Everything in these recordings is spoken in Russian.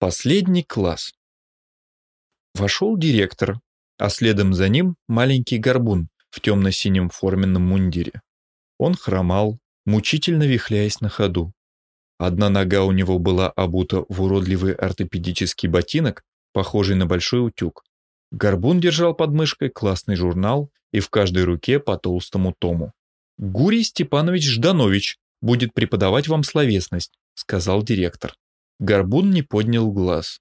Последний класс. Вошел директор, а следом за ним маленький горбун в темно-синем форменном мундире. Он хромал, мучительно вихляясь на ходу. Одна нога у него была обута в уродливый ортопедический ботинок, похожий на большой утюг. Горбун держал под мышкой классный журнал и в каждой руке по толстому тому. «Гурий Степанович Жданович будет преподавать вам словесность», сказал директор. Горбун не поднял глаз.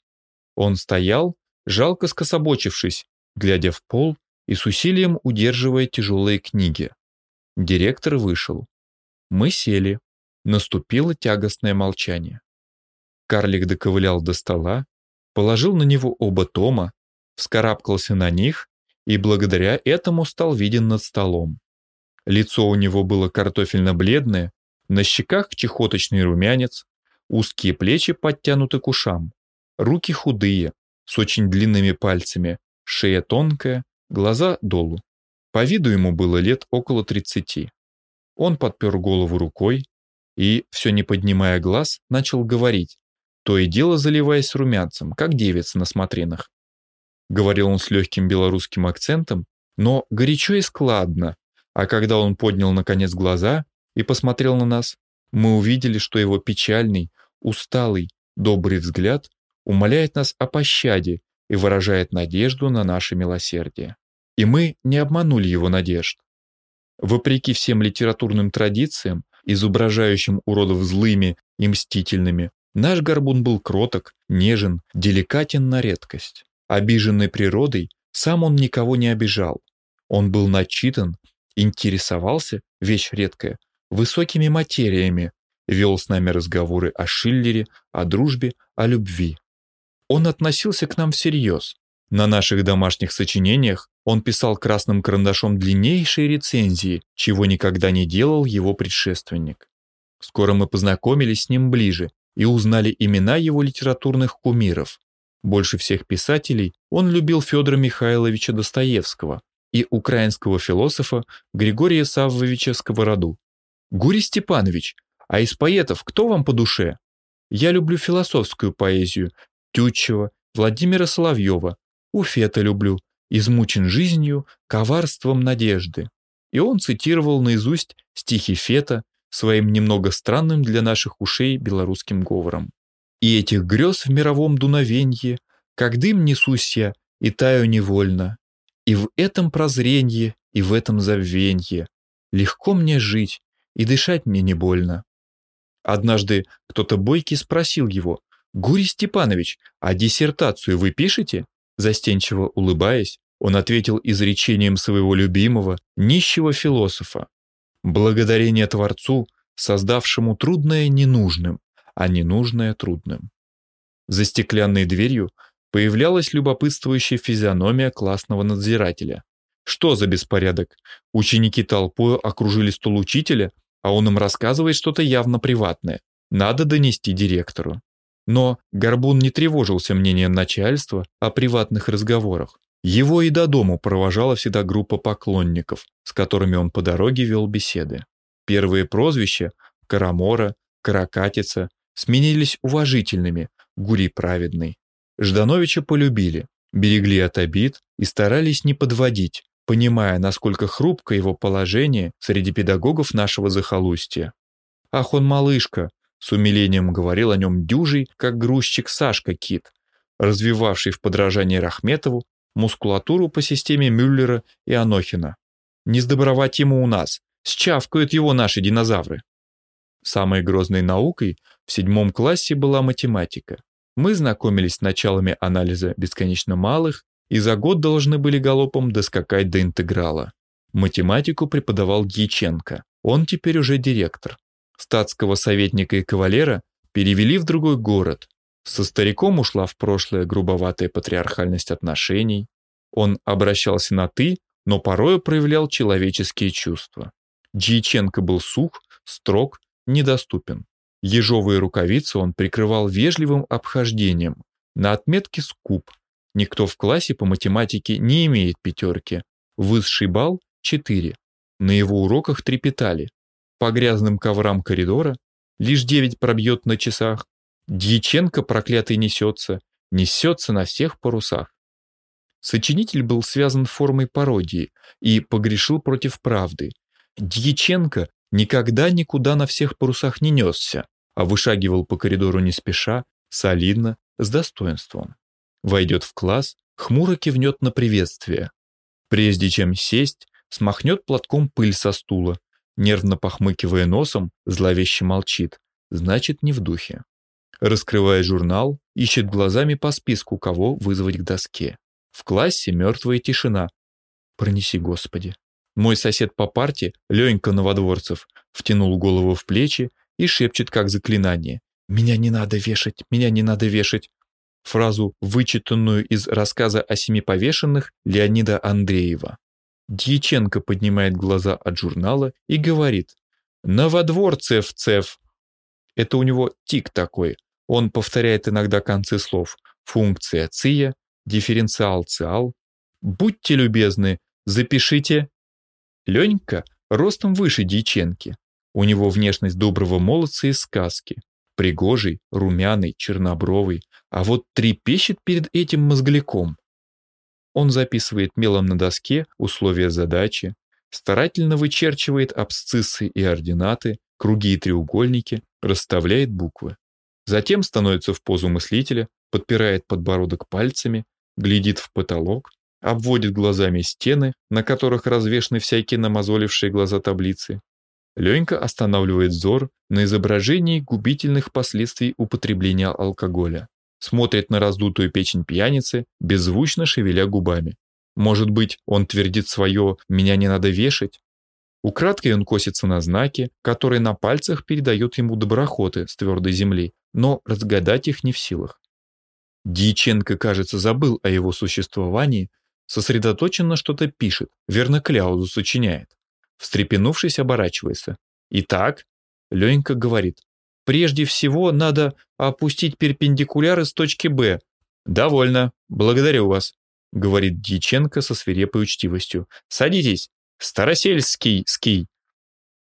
Он стоял, жалко скособочившись, глядя в пол и с усилием удерживая тяжелые книги. Директор вышел. Мы сели. Наступило тягостное молчание. Карлик доковылял до стола, положил на него оба тома, вскарабкался на них и благодаря этому стал виден над столом. Лицо у него было картофельно-бледное, на щеках чехоточный румянец, Узкие плечи подтянуты к ушам, руки худые, с очень длинными пальцами, шея тонкая, глаза долу. По виду ему было лет около тридцати. Он подпер голову рукой и, все не поднимая глаз, начал говорить, то и дело заливаясь румянцем, как девица на смотринах. Говорил он с легким белорусским акцентом, но горячо и складно, а когда он поднял наконец глаза и посмотрел на нас, мы увидели, что его печальный, усталый, добрый взгляд умоляет нас о пощаде и выражает надежду на наше милосердие. И мы не обманули его надежд. Вопреки всем литературным традициям, изображающим уродов злыми и мстительными, наш горбун был кроток, нежен, деликатен на редкость. Обиженный природой, сам он никого не обижал. Он был начитан, интересовался, вещь редкая, высокими материями, вел с нами разговоры о Шиллере, о дружбе, о любви. Он относился к нам всерьез. На наших домашних сочинениях он писал красным карандашом длиннейшие рецензии, чего никогда не делал его предшественник. Скоро мы познакомились с ним ближе и узнали имена его литературных кумиров. Больше всех писателей он любил Федора Михайловича Достоевского и украинского философа Григория Саввовича Сковороду. Гурий Степанович, а из поэтов кто вам по душе? Я люблю философскую поэзию, Тютчева, Владимира Соловьева, Уфета люблю, измучен жизнью, коварством надежды. И он цитировал наизусть стихи Фета своим немного странным для наших ушей белорусским говором. «И этих грез в мировом дуновенье, как дым несусь я и таю невольно, и в этом прозренье, и в этом забвенье легко мне жить, и дышать мне не больно. Однажды кто-то бойкий спросил его, «Гурий Степанович, а диссертацию вы пишете?» Застенчиво улыбаясь, он ответил изречением своего любимого, нищего философа. «Благодарение Творцу, создавшему трудное ненужным, а ненужное трудным». За стеклянной дверью появлялась любопытствующая физиономия классного надзирателя. Что за беспорядок? Ученики толпой окружили стол учителя, а он им рассказывает что-то явно приватное. Надо донести директору. Но Горбун не тревожился мнением начальства о приватных разговорах. Его и до дому провожала всегда группа поклонников, с которыми он по дороге вел беседы. Первые прозвища – Карамора, Каракатица – сменились уважительными – Гурий Праведный. Ждановича полюбили, берегли от обид и старались не подводить, понимая, насколько хрупко его положение среди педагогов нашего захолустья. «Ах, он малышка!» — с умилением говорил о нем дюжий, как грузчик Сашка Кит, развивавший в подражании Рахметову мускулатуру по системе Мюллера и Анохина. «Не сдобровать ему у нас, счавкают его наши динозавры». Самой грозной наукой в седьмом классе была математика. Мы знакомились с началами анализа бесконечно малых и за год должны были галопом доскакать до интеграла. Математику преподавал Дьяченко, он теперь уже директор. Статского советника и кавалера перевели в другой город. Со стариком ушла в прошлое грубоватая патриархальность отношений. Он обращался на «ты», но порою проявлял человеческие чувства. Дьяченко был сух, строг, недоступен. Ежовые рукавицы он прикрывал вежливым обхождением, на отметке скуп, Никто в классе по математике не имеет пятерки. Высший балл – 4. На его уроках трепетали. По грязным коврам коридора лишь 9 пробьет на часах. Дьяченко проклятый несется, несется на всех парусах. Сочинитель был связан формой пародии и погрешил против правды. Дьяченко никогда никуда на всех парусах не несся, а вышагивал по коридору не спеша, солидно, с достоинством. Войдет в класс, хмуро кивнет на приветствие. Прежде чем сесть, смахнет платком пыль со стула, нервно похмыкивая носом, зловеще молчит, значит не в духе. Раскрывая журнал, ищет глазами по списку, кого вызвать к доске. В классе мертвая тишина. Пронеси, Господи. Мой сосед по парте, Ленька Новодворцев, втянул голову в плечи и шепчет как заклинание. «Меня не надо вешать, меня не надо вешать». Фразу, вычитанную из рассказа о семи повешенных Леонида Андреева. Дьяченко поднимает глаза от журнала и говорит «Новодворцев, цев». Это у него тик такой. Он повторяет иногда концы слов. Функция ция, дифференциал циал. Будьте любезны, запишите. Ленька ростом выше Дьяченки. У него внешность доброго молодца из сказки. Пригожий, румяный, чернобровый, а вот трепещет перед этим мозгляком. Он записывает мелом на доске условия задачи, старательно вычерчивает абсциссы и ординаты, круги и треугольники, расставляет буквы. Затем становится в позу мыслителя, подпирает подбородок пальцами, глядит в потолок, обводит глазами стены, на которых развешаны всякие намазолившие глаза таблицы. Ленька останавливает взор на изображении губительных последствий употребления алкоголя смотрит на раздутую печень пьяницы, беззвучно шевеля губами. Может быть, он твердит свое «меня не надо вешать»? Украдкой он косится на знаки, которые на пальцах передают ему доброхоты с твердой земли, но разгадать их не в силах. Дьяченко, кажется, забыл о его существовании, сосредоточенно что-то пишет, верно кляузу сочиняет. Встрепенувшись, оборачивается. «Итак?» Ленька говорит. Прежде всего надо опустить перпендикуляры с точки Б. Довольно. Благодарю вас, говорит Дьяченко со свирепой учтивостью. Садитесь. Старосельский ский.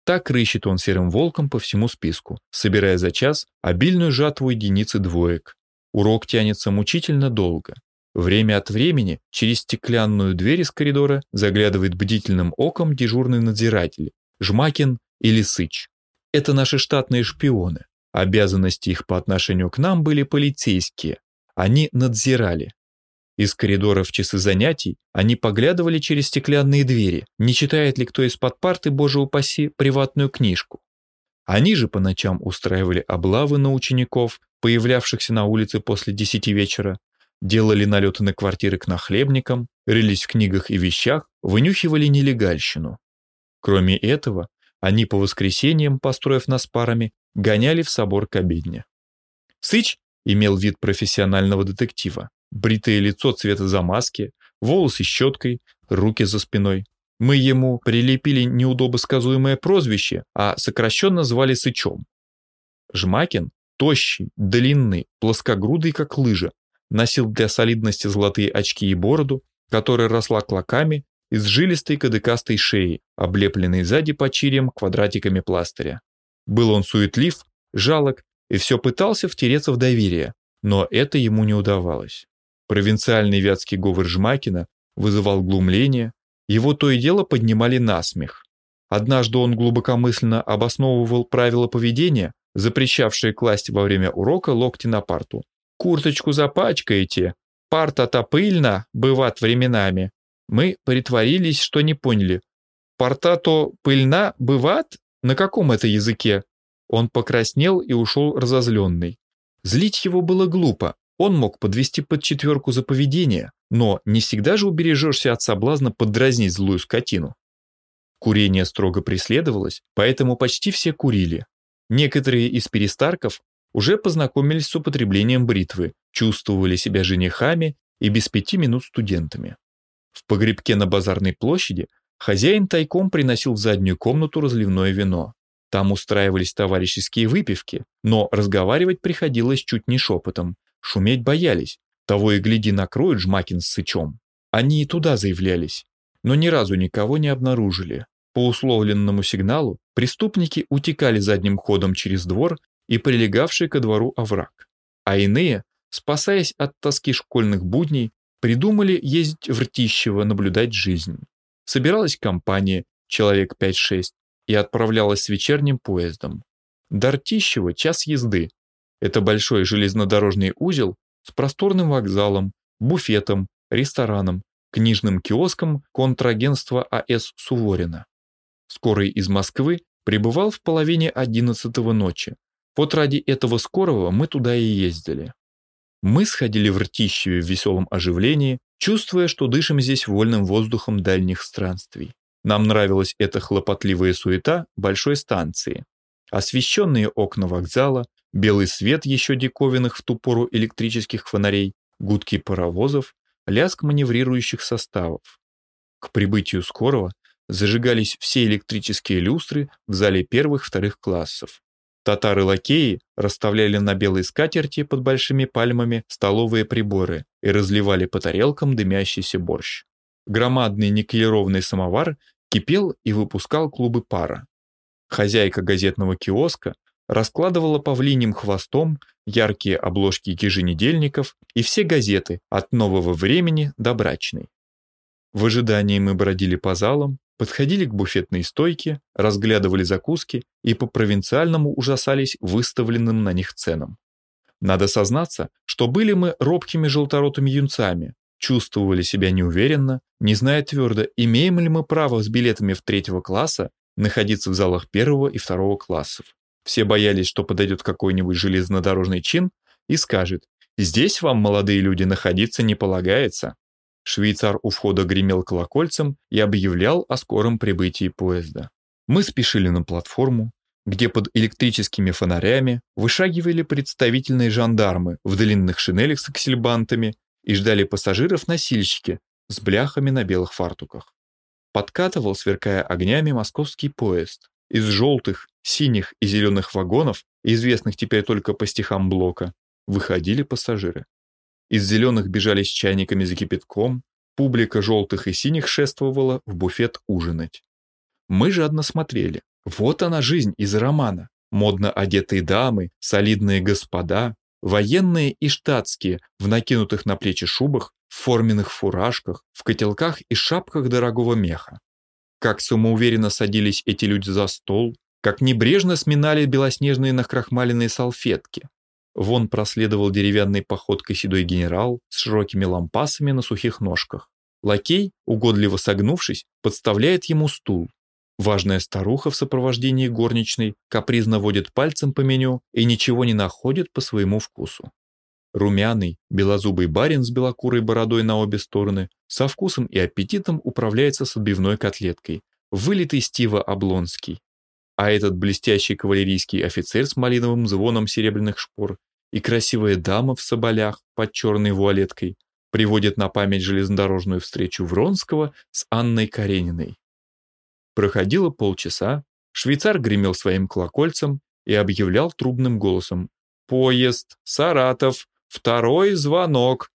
Так рыщет он серым волком по всему списку, собирая за час обильную жатву единицы двоек. Урок тянется мучительно долго. Время от времени через стеклянную дверь из коридора заглядывает бдительным оком дежурный надзиратель, Жмакин или Сыч. Это наши штатные шпионы. Обязанности их по отношению к нам были полицейские. Они надзирали. Из коридора в часы занятий они поглядывали через стеклянные двери, не читает ли кто из-под парты, боже упаси, приватную книжку. Они же по ночам устраивали облавы на учеников, появлявшихся на улице после десяти вечера, делали налеты на квартиры к нахлебникам, рылись в книгах и вещах, вынюхивали нелегальщину. Кроме этого, они по воскресеньям, построив нас парами, гоняли в собор к обедне. Сыч имел вид профессионального детектива. Бритое лицо цвета замазки, волосы щеткой, руки за спиной. Мы ему прилепили неудобосказуемое прозвище, а сокращенно звали Сычом. Жмакин, тощий, длинный, плоскогрудый, как лыжа, носил для солидности золотые очки и бороду, которая росла клоками из жилистой кадыкастой шеи, облепленной сзади почирием квадратиками пластыря. Был он суетлив, жалок и все пытался втереться в доверие, но это ему не удавалось. Провинциальный вятский говор Жмакина вызывал глумление, его то и дело поднимали на смех. Однажды он глубокомысленно обосновывал правила поведения, запрещавшие класть во время урока локти на парту. «Курточку запачкаете, парта-то пыльна, бывает временами». Мы притворились, что не поняли. «Парта-то пыльна, бывает?» На каком это языке? Он покраснел и ушел разозленный. Злить его было глупо. Он мог подвести под четверку за поведение, но не всегда же убережешься от соблазна поддразнить злую скотину. Курение строго преследовалось, поэтому почти все курили. Некоторые из перестарков уже познакомились с употреблением бритвы, чувствовали себя женихами и без пяти минут студентами. В погребке на базарной площади Хозяин тайком приносил в заднюю комнату разливное вино. Там устраивались товарищеские выпивки, но разговаривать приходилось чуть не шепотом. Шуметь боялись. Того и гляди накроют Жмакин с Сычом. Они и туда заявлялись, но ни разу никого не обнаружили. По условленному сигналу преступники утекали задним ходом через двор и прилегавший ко двору овраг. а иные, спасаясь от тоски школьных будней, придумали ездить в Ртищево наблюдать жизнь. Собиралась компания, человек 5-6, и отправлялась с вечерним поездом. До Ртищева час езды. Это большой железнодорожный узел с просторным вокзалом, буфетом, рестораном, книжным киоском контрагентства А.С. Суворина. Скорый из Москвы прибывал в половине одиннадцатого ночи. Вот ради этого скорого мы туда и ездили. Мы сходили в Ртищеве в веселом оживлении, чувствуя, что дышим здесь вольным воздухом дальних странствий. Нам нравилась эта хлопотливая суета большой станции. Освещенные окна вокзала, белый свет еще диковинных в ту пору электрических фонарей, гудки паровозов, лязг маневрирующих составов. К прибытию скорого зажигались все электрические люстры в зале первых-вторых классов. Татары-лакеи расставляли на белой скатерти под большими пальмами столовые приборы и разливали по тарелкам дымящийся борщ. Громадный никелированный самовар кипел и выпускал клубы пара. Хозяйка газетного киоска раскладывала павлиним хвостом яркие обложки еженедельников и все газеты от нового времени до брачной. В ожидании мы бродили по залам, подходили к буфетной стойке, разглядывали закуски и по-провинциальному ужасались выставленным на них ценам. Надо сознаться, что были мы робкими желторотыми юнцами, чувствовали себя неуверенно, не зная твердо, имеем ли мы право с билетами в третьего класса находиться в залах первого и второго классов. Все боялись, что подойдет какой-нибудь железнодорожный чин и скажет «Здесь вам, молодые люди, находиться не полагается». Швейцар у входа гремел колокольцем и объявлял о скором прибытии поезда. Мы спешили на платформу, где под электрическими фонарями вышагивали представительные жандармы в длинных шинелях с аксельбантами и ждали пассажиров-носильщики с бляхами на белых фартуках. Подкатывал, сверкая огнями, московский поезд. Из желтых, синих и зеленых вагонов, известных теперь только по стихам Блока, выходили пассажиры. Из зеленых бежали с чайниками за кипятком, публика желтых и синих шествовала в буфет ужинать. Мы жадно смотрели. Вот она жизнь из романа. Модно одетые дамы, солидные господа, военные и штатские, в накинутых на плечи шубах, в форменных фуражках, в котелках и шапках дорогого меха. Как самоуверенно садились эти люди за стол, как небрежно сминали белоснежные накрахмаленные салфетки, Вон проследовал деревянной походкой седой генерал с широкими лампасами на сухих ножках. Лакей, угодливо согнувшись, подставляет ему стул. Важная старуха в сопровождении горничной капризно водит пальцем по меню и ничего не находит по своему вкусу. Румяный, белозубый барин с белокурой бородой на обе стороны со вкусом и аппетитом управляется с отбивной котлеткой, вылитый Стива Облонский а этот блестящий кавалерийский офицер с малиновым звоном серебряных шпор и красивая дама в соболях под черной вуалеткой приводят на память железнодорожную встречу Вронского с Анной Карениной. Проходило полчаса, швейцар гремел своим колокольцем и объявлял трубным голосом «Поезд! Саратов! Второй звонок!»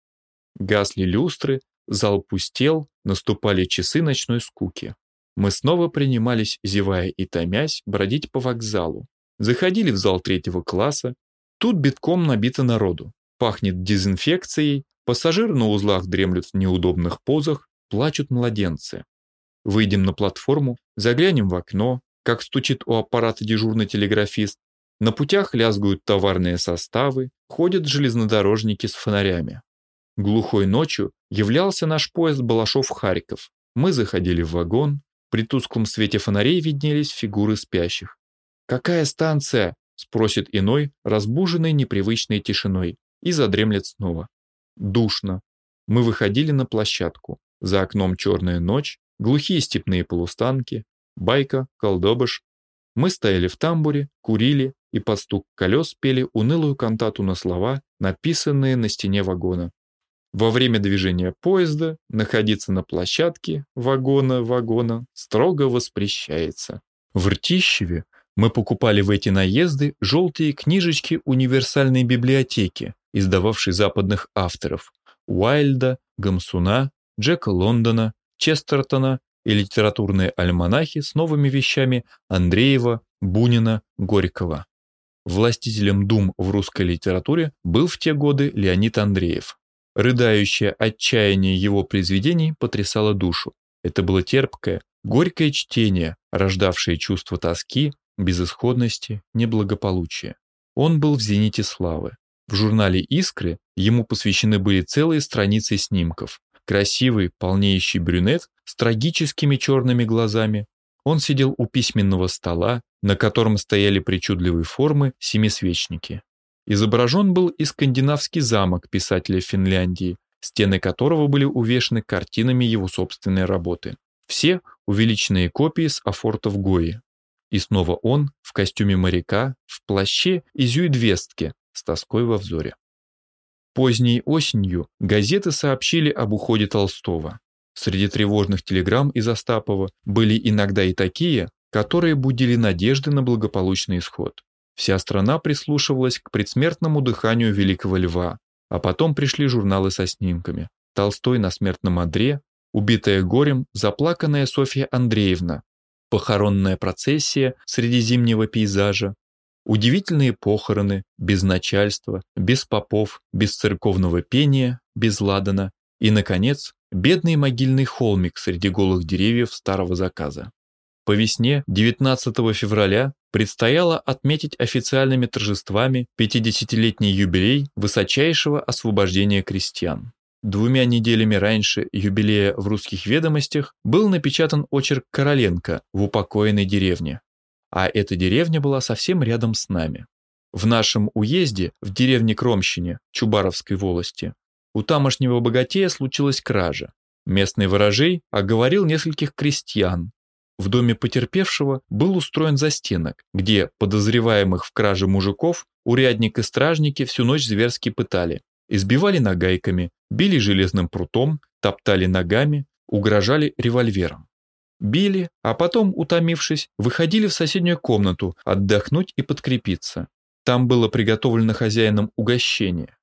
Гасли люстры, зал пустел, наступали часы ночной скуки. Мы снова принимались, зевая и томясь, бродить по вокзалу. Заходили в зал третьего класса. Тут битком набито народу. Пахнет дезинфекцией, пассажиры на узлах дремлют в неудобных позах, плачут младенцы. Выйдем на платформу, заглянем в окно, как стучит у аппарата дежурный телеграфист. На путях лязгают товарные составы, ходят железнодорожники с фонарями. Глухой ночью являлся наш поезд Балашов-Харьков. Мы заходили в вагон, при тусклом свете фонарей виднелись фигуры спящих. «Какая станция?» – спросит иной, разбуженный непривычной тишиной, и задремлет снова. Душно. Мы выходили на площадку. За окном черная ночь, глухие степные полустанки, байка, колдобыш. Мы стояли в тамбуре, курили и под стук колес пели унылую кантату на слова, написанные на стене вагона. Во время движения поезда находиться на площадке вагона-вагона строго воспрещается. В Ртищеве мы покупали в эти наезды желтые книжечки универсальной библиотеки, издававшей западных авторов Уайльда, Гамсуна, Джека Лондона, Честертона и литературные альманахи с новыми вещами Андреева, Бунина, Горького. властителем дум в русской литературе был в те годы Леонид Андреев. Рыдающее отчаяние его произведений потрясало душу. Это было терпкое, горькое чтение, рождавшее чувство тоски, безысходности, неблагополучия. Он был в зените славы. В журнале «Искры» ему посвящены были целые страницы снимков. Красивый, полнеющий брюнет с трагическими черными глазами. Он сидел у письменного стола, на котором стояли причудливые формы семисвечники. Изображен был и скандинавский замок писателя Финляндии, стены которого были увешаны картинами его собственной работы. Все увеличенные копии с афортов Гои. И снова он в костюме моряка, в плаще и зюидвестке, с тоской во взоре. Поздней осенью газеты сообщили об уходе Толстого. Среди тревожных телеграмм из Остапова были иногда и такие, которые будили надежды на благополучный исход. Вся страна прислушивалась к предсмертному дыханию великого льва, а потом пришли журналы со снимками. Толстой на смертном одре, убитая горем, заплаканная Софья Андреевна, похоронная процессия среди зимнего пейзажа, удивительные похороны, без начальства, без попов, без церковного пения, без ладана и, наконец, бедный могильный холмик среди голых деревьев старого заказа. По весне 19 февраля предстояло отметить официальными торжествами 50-летний юбилей высочайшего освобождения крестьян. Двумя неделями раньше юбилея в русских ведомостях был напечатан очерк Короленко в упокоенной деревне. А эта деревня была совсем рядом с нами. В нашем уезде, в деревне Кромщине, Чубаровской волости, у тамошнего богатея случилась кража. Местный ворожей оговорил нескольких крестьян, в доме потерпевшего был устроен застенок, где подозреваемых в краже мужиков урядник и стражники всю ночь зверски пытали. Избивали нагайками, били железным прутом, топтали ногами, угрожали револьвером. Били, а потом, утомившись, выходили в соседнюю комнату отдохнуть и подкрепиться. Там было приготовлено хозяином угощение.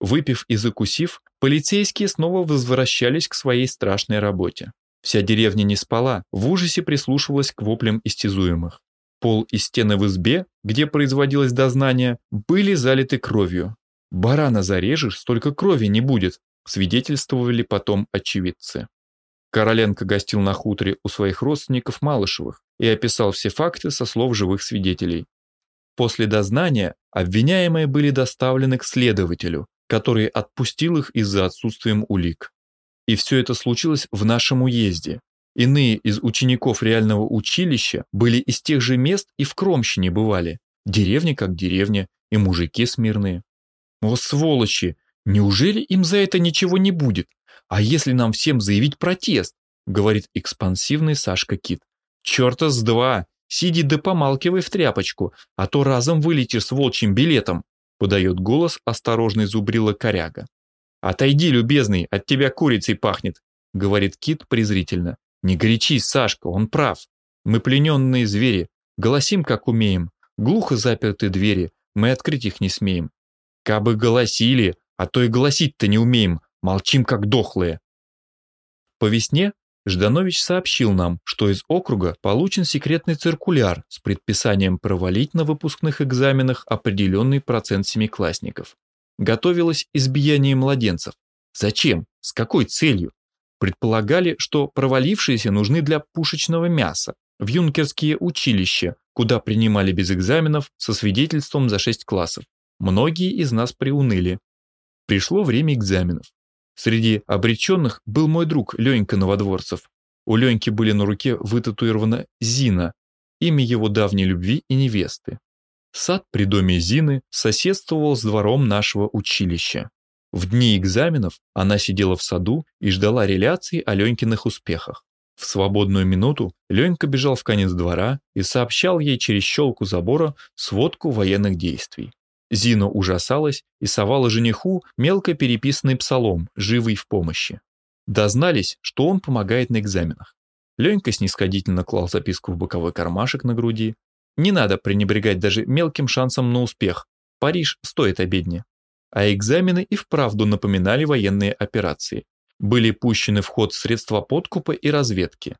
Выпив и закусив, полицейские снова возвращались к своей страшной работе. Вся деревня не спала, в ужасе прислушивалась к воплям истязуемых. Пол и стены в избе, где производилось дознание, были залиты кровью. «Барана зарежешь, столько крови не будет», свидетельствовали потом очевидцы. Короленко гостил на хуторе у своих родственников Малышевых и описал все факты со слов живых свидетелей. После дознания обвиняемые были доставлены к следователю, который отпустил их из-за отсутствием улик. И все это случилось в нашем уезде. Иные из учеников реального училища были из тех же мест и в Кромщине бывали. Деревня как деревня, и мужики смирные. О, сволочи! Неужели им за это ничего не будет? А если нам всем заявить протест? Говорит экспансивный Сашка Кит. Чёрта с два! Сиди да помалкивай в тряпочку, а то разом вылетишь с волчьим билетом, подает голос осторожный зубрила коряга. «Отойди, любезный, от тебя курицей пахнет», — говорит Кит презрительно. «Не горячись, Сашка, он прав. Мы плененные звери, голосим, как умеем. Глухо заперты двери, мы открыть их не смеем. Кабы голосили, а то и голосить-то не умеем, молчим, как дохлые». По весне Жданович сообщил нам, что из округа получен секретный циркуляр с предписанием провалить на выпускных экзаменах определенный процент семиклассников готовилось избияние младенцев. Зачем? С какой целью? Предполагали, что провалившиеся нужны для пушечного мяса, в юнкерские училища, куда принимали без экзаменов со свидетельством за 6 классов. Многие из нас приуныли. Пришло время экзаменов. Среди обреченных был мой друг Ленька Новодворцев. У Леньки были на руке вытатуирована Зина, имя его давней любви и невесты. Сад при доме Зины соседствовал с двором нашего училища. В дни экзаменов она сидела в саду и ждала реляции о Ленькиных успехах. В свободную минуту Ленька бежал в конец двора и сообщал ей через щелку забора сводку военных действий. Зина ужасалась и совала жениху мелко переписанный псалом, живый в помощи. Дознались, что он помогает на экзаменах. Ленька снисходительно клал записку в боковой кармашек на груди, не надо пренебрегать даже мелким шансом на успех. Париж стоит обедни. А экзамены и вправду напоминали военные операции. Были пущены в ход средства подкупа и разведки.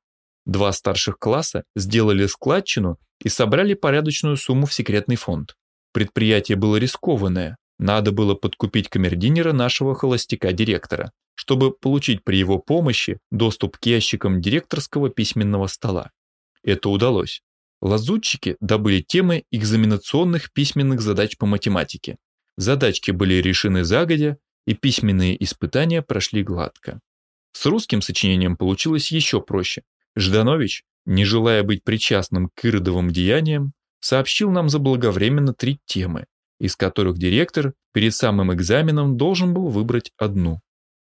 Два старших класса сделали складчину и собрали порядочную сумму в секретный фонд. Предприятие было рискованное, надо было подкупить камердинера нашего холостяка-директора, чтобы получить при его помощи доступ к ящикам директорского письменного стола. Это удалось. Лазутчики добыли темы экзаменационных письменных задач по математике. Задачки были решены загодя, и письменные испытания прошли гладко. С русским сочинением получилось еще проще. Жданович, не желая быть причастным к иродовым деяниям, сообщил нам заблаговременно три темы, из которых директор перед самым экзаменом должен был выбрать одну.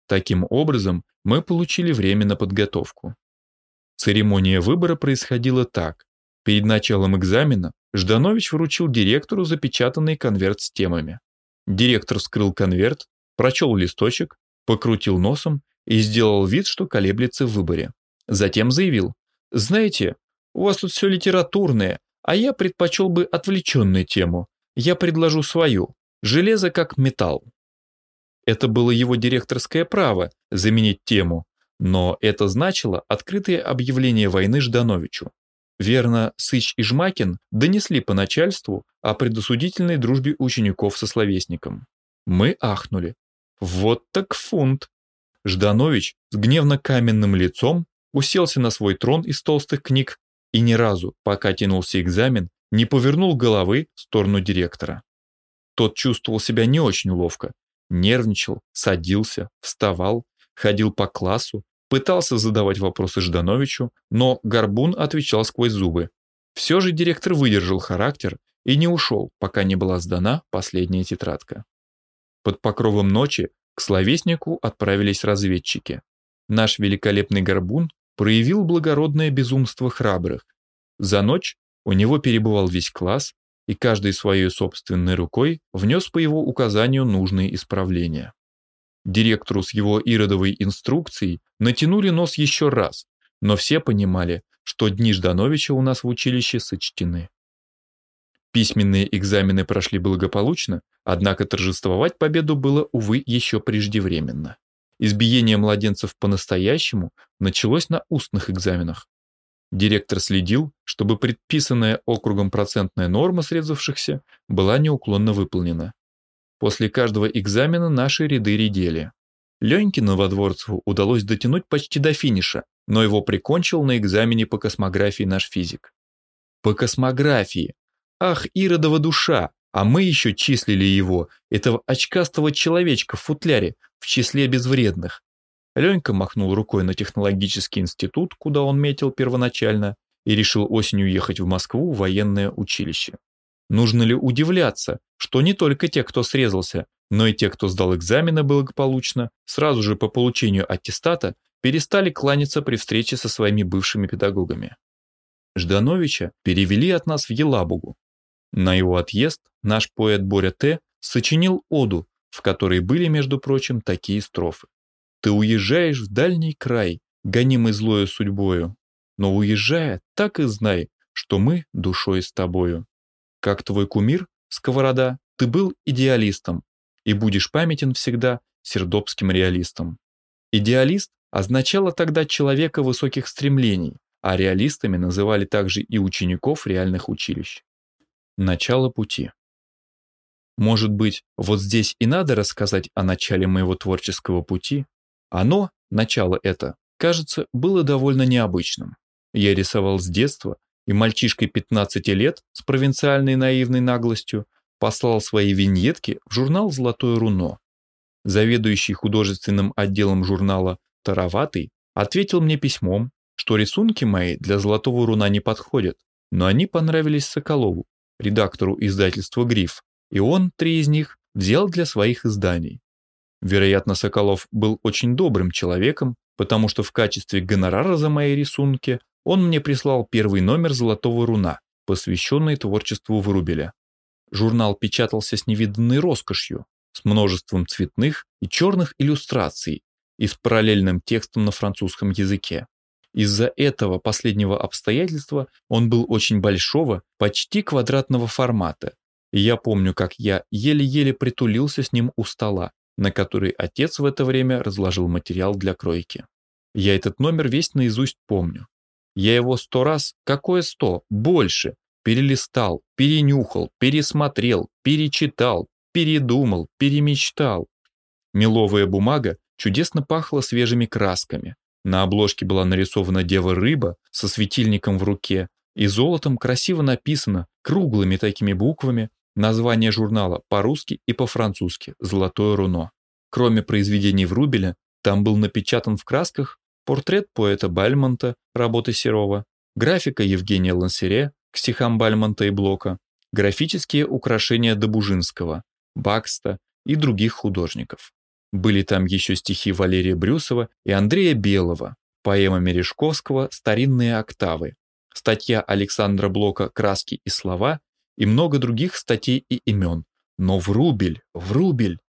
Таким образом, мы получили время на подготовку. Церемония выбора происходила так. Перед началом экзамена Жданович вручил директору запечатанный конверт с темами. Директор вскрыл конверт, прочел листочек, покрутил носом и сделал вид, что колеблется в выборе. Затем заявил, «Знаете, у вас тут все литературное, а я предпочел бы отвлеченную тему. Я предложу свою. Железо как металл». Это было его директорское право заменить тему, но это значило открытое объявление войны Ждановичу. Верно, Сыч и Жмакин донесли по начальству о предосудительной дружбе учеников со словесником. Мы ахнули. Вот так фунт. Жданович с гневно-каменным лицом уселся на свой трон из толстых книг и ни разу, пока тянулся экзамен, не повернул головы в сторону директора. Тот чувствовал себя не очень ловко, нервничал, садился, вставал, ходил по классу, пытался задавать вопросы Ждановичу, но Горбун отвечал сквозь зубы. Все же директор выдержал характер и не ушел, пока не была сдана последняя тетрадка. Под покровом ночи к словеснику отправились разведчики. Наш великолепный Горбун проявил благородное безумство храбрых. За ночь у него перебывал весь класс, и каждый своей собственной рукой внес по его указанию нужные исправления. Директору с его иродовой инструкцией натянули нос еще раз, но все понимали, что дни Ждановича у нас в училище сочтены. Письменные экзамены прошли благополучно, однако торжествовать победу было, увы, еще преждевременно. Избиение младенцев по-настоящему началось на устных экзаменах. Директор следил, чтобы предписанная округом процентная норма срезавшихся была неуклонно выполнена. После каждого экзамена наши ряды редели. Леньке Новодворцеву удалось дотянуть почти до финиша, но его прикончил на экзамене по космографии наш физик. По космографии! Ах, Иродова душа! А мы еще числили его, этого очкастого человечка в футляре, в числе безвредных. Ленька махнул рукой на технологический институт, куда он метил первоначально, и решил осенью ехать в Москву в военное училище. Нужно ли удивляться, что не только те, кто срезался, но и те, кто сдал экзамены благополучно, сразу же по получению аттестата перестали кланяться при встрече со своими бывшими педагогами. Ждановича перевели от нас в Елабугу. На его отъезд наш поэт Боря Т. сочинил оду, в которой были, между прочим, такие строфы. Ты уезжаешь в дальний край, гонимый злою судьбою, но уезжая, так и знай, что мы душой с тобою. Как твой кумир, Сковорода, ты был идеалистом и будешь памятен всегда сердобским реалистом. Идеалист означало тогда человека высоких стремлений, а реалистами называли также и учеников реальных училищ. Начало пути. Может быть, вот здесь и надо рассказать о начале моего творческого пути, оно, начало это, кажется, было довольно необычным. Я рисовал с детства, и мальчишкой 15 лет с провинциальной наивной наглостью послал свои виньетки в журнал «Золотое руно». Заведующий художественным отделом журнала Тароватый ответил мне письмом, что рисунки мои для «Золотого руна» не подходят, но они понравились Соколову, редактору издательства «Гриф», и он три из них взял для своих изданий. Вероятно, Соколов был очень добрым человеком, потому что в качестве гонорара за мои рисунки он мне прислал первый номер «Золотого руна», посвященный творчеству Врубеля. Журнал печатался с невиданной роскошью, с множеством цветных и черных иллюстраций и с параллельным текстом на французском языке. Из-за этого последнего обстоятельства он был очень большого, почти квадратного формата, и я помню, как я еле-еле притулился с ним у стола, на который отец в это время разложил материал для кройки. Я этот номер весь наизусть помню. Я его сто раз, какое сто, больше, перелистал, перенюхал, пересмотрел, перечитал, передумал, перемечтал. Меловая бумага чудесно пахла свежими красками. На обложке была нарисована дева-рыба со светильником в руке, и золотом красиво написано круглыми такими буквами название журнала по-русски и по-французски «Золотое руно». Кроме произведений Врубеля, там был напечатан в красках портрет поэта Бальмонта, работы Серова, графика Евгения Лансере к стихам Бальмонта и Блока, графические украшения Добужинского, Бакста и других художников. Были там еще стихи Валерия Брюсова и Андрея Белого, поэма Мережковского «Старинные октавы», статья Александра Блока «Краски и слова» и много других статей и имен. Но Врубель, Врубель,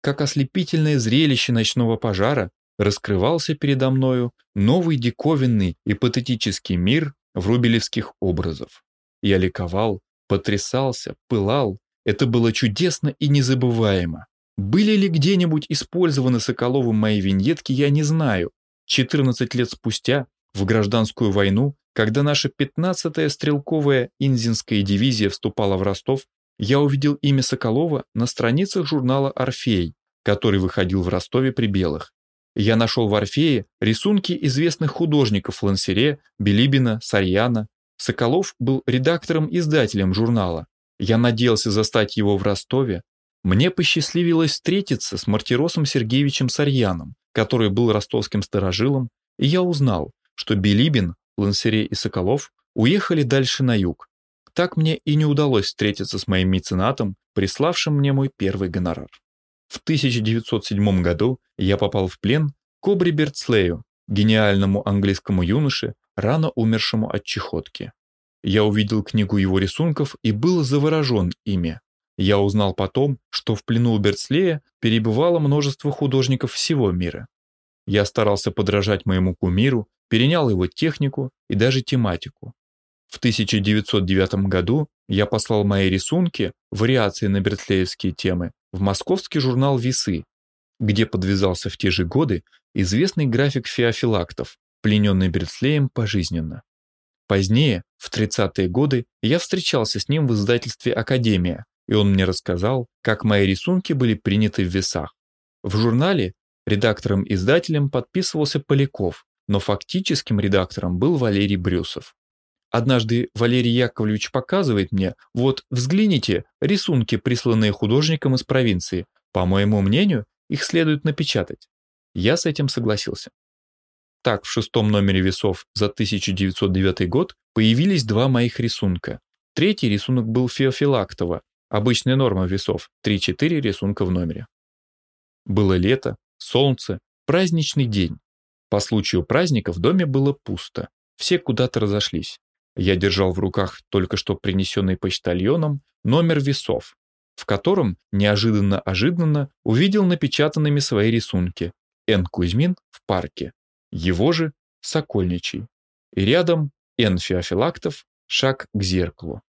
как ослепительное зрелище ночного пожара, раскрывался передо мною новый диковинный и патетический мир врубелевских образов. Я ликовал, потрясался, пылал. Это было чудесно и незабываемо. Были ли где-нибудь использованы Соколовым мои виньетки, я не знаю. 14 лет спустя, в гражданскую войну, когда наша 15-я стрелковая Инзинская дивизия вступала в Ростов, я увидел имя Соколова на страницах журнала «Орфей», который выходил в Ростове при Белых. Я нашел в «Орфее» рисунки известных художников Лансере, Белибина, Сарьяна. Соколов был редактором-издателем журнала. Я надеялся застать его в Ростове. Мне посчастливилось встретиться с Мартиросом Сергеевичем Сарьяном, который был ростовским старожилом, и я узнал, что Белибин, Лансере и Соколов уехали дальше на юг, так мне и не удалось встретиться с моим меценатом, приславшим мне мой первый гонорар. В 1907 году я попал в плен к Обри Берцлею, гениальному английскому юноше, рано умершему от чехотки. Я увидел книгу его рисунков и был заворожен ими. Я узнал потом, что в плену у Берцлея перебывало множество художников всего мира. Я старался подражать моему кумиру, перенял его технику и даже тематику. В 1909 году я послал мои рисунки, вариации на бертлеевские темы, в московский журнал «Весы», где подвязался в те же годы известный график Феофилактов, плененный Бертлеем пожизненно. Позднее, в 30-е годы, я встречался с ним в издательстве «Академия», и он мне рассказал, как мои рисунки были приняты в весах. В журнале редактором-издателем подписывался Поляков, но фактическим редактором был Валерий Брюсов. Однажды Валерий Яковлевич показывает мне, вот взгляните, рисунки, присланные художником из провинции. По моему мнению, их следует напечатать. Я с этим согласился. Так, в шестом номере весов за 1909 год появились два моих рисунка. Третий рисунок был Феофилактова, обычная норма весов, 3-4 рисунка в номере. Было лето, солнце, праздничный день. По случаю праздника в доме было пусто. Все куда-то разошлись. Я держал в руках только что принесенный почтальоном номер весов, в котором неожиданно-ожиданно увидел напечатанными свои рисунки Н. Кузьмин в парке, его же Сокольничий, и рядом Н. Феофилактов «Шаг к зеркалу».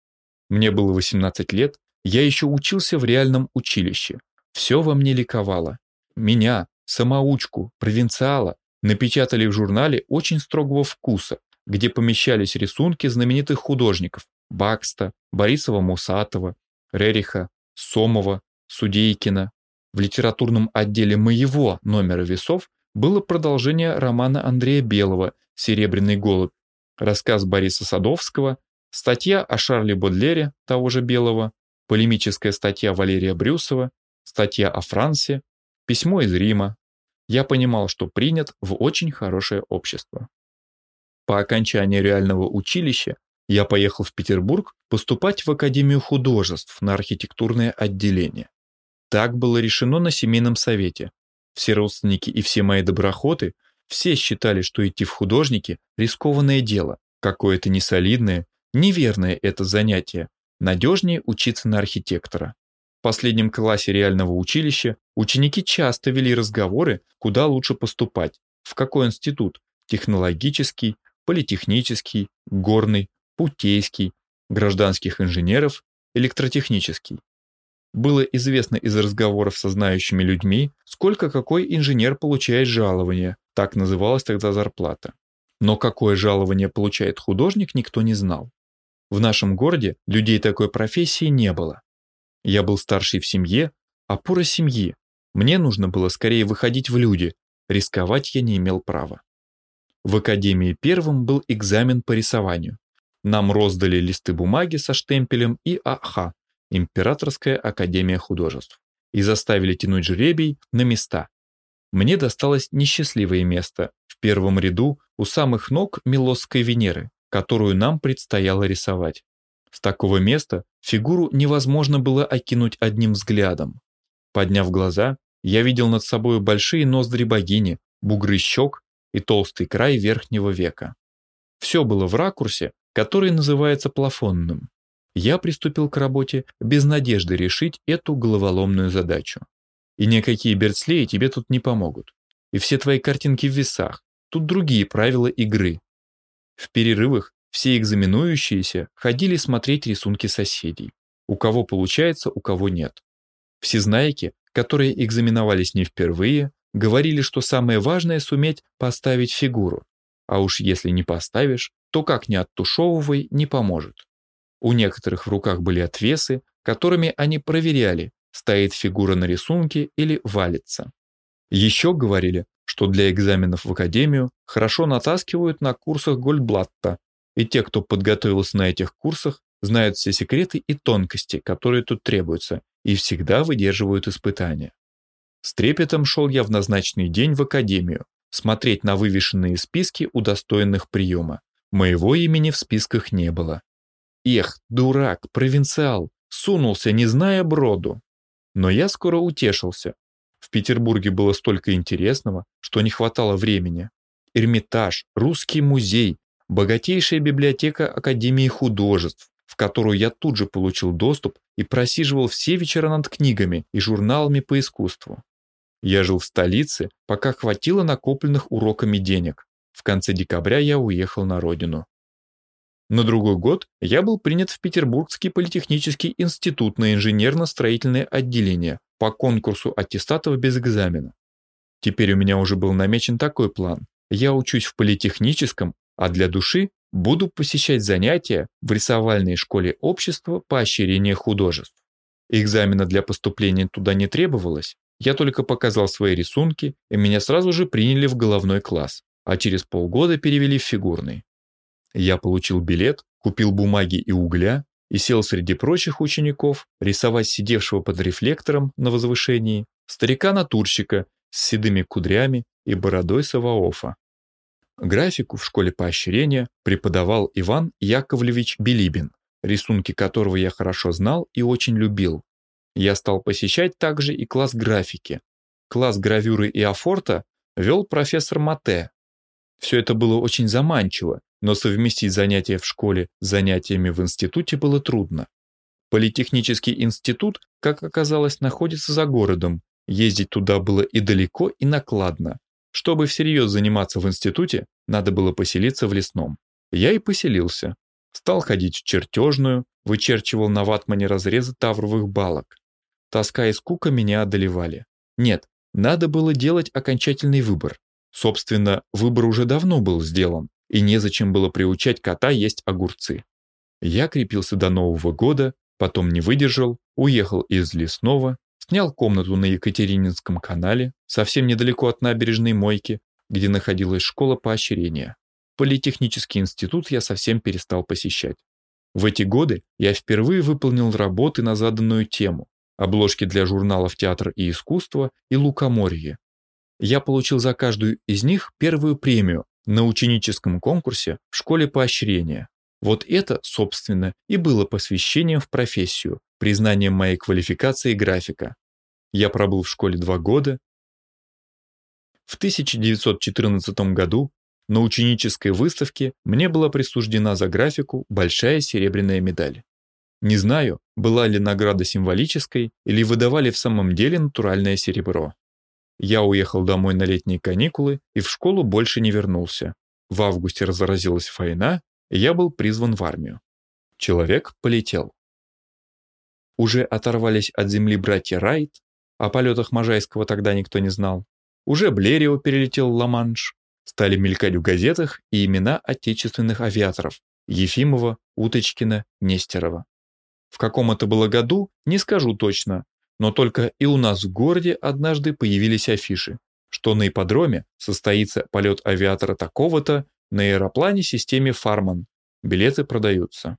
Мне было 18 лет, я еще учился в реальном училище. Все во мне ликовало. Меня, самоучку, провинциала, напечатали в журнале очень строгого вкуса, где помещались рисунки знаменитых художников Бакста, Борисова-Мусатова, Рериха, Сомова, Судейкина. В литературном отделе моего номера весов было продолжение романа Андрея Белого «Серебряный голубь», рассказ Бориса Садовского, статья о Шарле Бодлере, того же Белого, полемическая статья Валерия Брюсова, статья о Франсе, письмо из Рима. Я понимал, что принят в очень хорошее общество. По окончании реального училища я поехал в Петербург поступать в Академию художеств на архитектурное отделение. Так было решено на семейном совете. Все родственники и все мои доброхоты все считали, что идти в художники – рискованное дело, какое-то несолидное, неверное это занятие, надежнее учиться на архитектора. В последнем классе реального училища ученики часто вели разговоры, куда лучше поступать, в какой институт – технологический, политехнический, горный, путейский, гражданских инженеров, электротехнический. Было известно из разговоров со знающими людьми, сколько какой инженер получает жалование, так называлась тогда зарплата. Но какое жалование получает художник, никто не знал. В нашем городе людей такой профессии не было. Я был старший в семье, опора семьи. Мне нужно было скорее выходить в люди, рисковать я не имел права. В академии первым был экзамен по рисованию. Нам роздали листы бумаги со штемпелем и АХ, Императорская академия художеств, и заставили тянуть жребий на места. Мне досталось несчастливое место, в первом ряду у самых ног Милосской Венеры, которую нам предстояло рисовать. С такого места фигуру невозможно было окинуть одним взглядом. Подняв глаза, я видел над собой большие ноздри богини, бугры щек и толстый край верхнего века. Все было в ракурсе, который называется плафонным. Я приступил к работе без надежды решить эту головоломную задачу. И никакие берцлеи тебе тут не помогут. И все твои картинки в весах. Тут другие правила игры. В перерывах все экзаменующиеся ходили смотреть рисунки соседей. У кого получается, у кого нет. Всезнайки, которые экзаменовались не впервые, говорили, что самое важное суметь поставить фигуру. А уж если не поставишь, то как ни оттушевывай, не поможет. У некоторых в руках были отвесы, которыми они проверяли, стоит фигура на рисунке или валится. Еще говорили, что для экзаменов в академию хорошо натаскивают на курсах Гольдблатта, и те, кто подготовился на этих курсах, знают все секреты и тонкости, которые тут требуются, и всегда выдерживают испытания. С трепетом шел я в назначенный день в академию, смотреть на вывешенные списки удостоенных приема. Моего имени в списках не было. Эх, дурак, провинциал, сунулся, не зная броду. Но я скоро утешился. В Петербурге было столько интересного, что не хватало времени. Эрмитаж, Русский музей, богатейшая библиотека Академии художеств, в которую я тут же получил доступ и просиживал все вечера над книгами и журналами по искусству. Я жил в столице, пока хватило накопленных уроками денег. В конце декабря я уехал на родину. На другой год я был принят в Петербургский политехнический институт на инженерно-строительное отделение по конкурсу аттестатов без экзамена. Теперь у меня уже был намечен такой план. Я учусь в политехническом, а для души буду посещать занятия в рисовальной школе общества поощрения художеств. Экзамена для поступления туда не требовалось, я только показал свои рисунки, и меня сразу же приняли в головной класс, а через полгода перевели в фигурный. Я получил билет, купил бумаги и угля и сел среди прочих учеников рисовать сидевшего под рефлектором на возвышении старика-натурщика с седыми кудрями и бородой Саваофа. Графику в школе поощрения преподавал Иван Яковлевич Билибин, рисунки которого я хорошо знал и очень любил. Я стал посещать также и класс графики. Класс гравюры и афорта вел профессор Мате. Все это было очень заманчиво, но совместить занятия в школе с занятиями в институте было трудно. Политехнический институт, как оказалось, находится за городом. Ездить туда было и далеко, и накладно. Чтобы всерьез заниматься в институте, надо было поселиться в лесном. Я и поселился. Стал ходить в чертежную, вычерчивал на ватмане разрезы тавровых балок. Тоска и скука меня одолевали. Нет, надо было делать окончательный выбор. Собственно, выбор уже давно был сделан, и незачем было приучать кота есть огурцы. Я крепился до Нового года, потом не выдержал, уехал из Лесного, снял комнату на Екатерининском канале, совсем недалеко от набережной Мойки, где находилась школа поощрения. Политехнический институт я совсем перестал посещать. В эти годы я впервые выполнил работы на заданную тему, обложки для журналов «Театр и искусство» и «Лукоморье». Я получил за каждую из них первую премию на ученическом конкурсе в школе поощрения. Вот это, собственно, и было посвящением в профессию, признанием моей квалификации графика. Я пробыл в школе два года. В 1914 году на ученической выставке мне была присуждена за графику большая серебряная медаль. Не знаю, была ли награда символической или выдавали в самом деле натуральное серебро. Я уехал домой на летние каникулы и в школу больше не вернулся. В августе разразилась война, и я был призван в армию. Человек полетел. Уже оторвались от земли братья Райт, о полетах Можайского тогда никто не знал. Уже Блерио перелетел Ла-Манш, стали мелькать в газетах и имена отечественных авиаторов, Ефимова, Уточкина, Нестерова. В каком это было году, не скажу точно, но только и у нас в городе однажды появились афиши, что на ипподроме состоится полет авиатора такого-то на аэроплане системе «Фарман». Билеты продаются.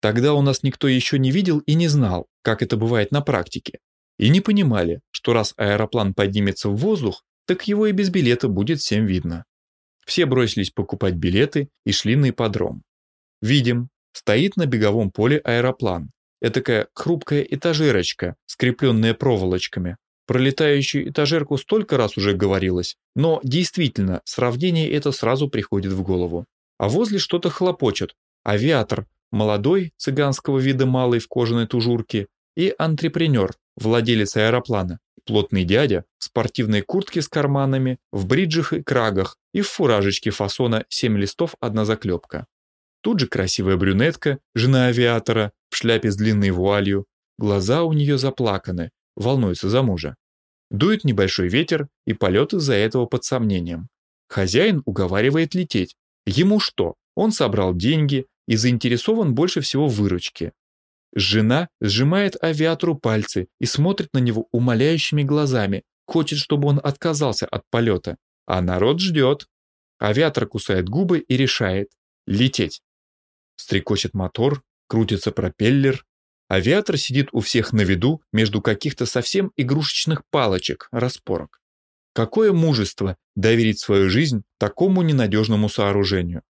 Тогда у нас никто еще не видел и не знал, как это бывает на практике. И не понимали, что раз аэроплан поднимется в воздух, так его и без билета будет всем видно. Все бросились покупать билеты и шли на ипподром. Видим, стоит на беговом поле аэроплан. Этакая хрупкая этажерочка, скрепленная проволочками. Пролетающую этажерку столько раз уже говорилось, но действительно, сравнение это сразу приходит в голову. А возле что-то хлопочет. Авиатор, молодой, цыганского вида малый в кожаной тужурке, и антрепренер, владелец аэроплана, плотный дядя в спортивной куртке с карманами, в бриджах и крагах и в фуражечке фасона 7 листов одна заклепка. Тут же красивая брюнетка, жена авиатора, в шляпе с длинной вуалью, глаза у нее заплаканы, волнуется за мужа. Дует небольшой ветер, и полет из-за этого под сомнением. Хозяин уговаривает лететь. Ему что? Он собрал деньги и заинтересован больше всего в выручке. Жена сжимает авиатору пальцы и смотрит на него умоляющими глазами, хочет, чтобы он отказался от полета. А народ ждет. Авиатор кусает губы и решает – лететь. Стрекочет мотор, крутится пропеллер. Авиатор сидит у всех на виду между каких-то совсем игрушечных палочек, распорок. Какое мужество доверить свою жизнь такому ненадежному сооружению.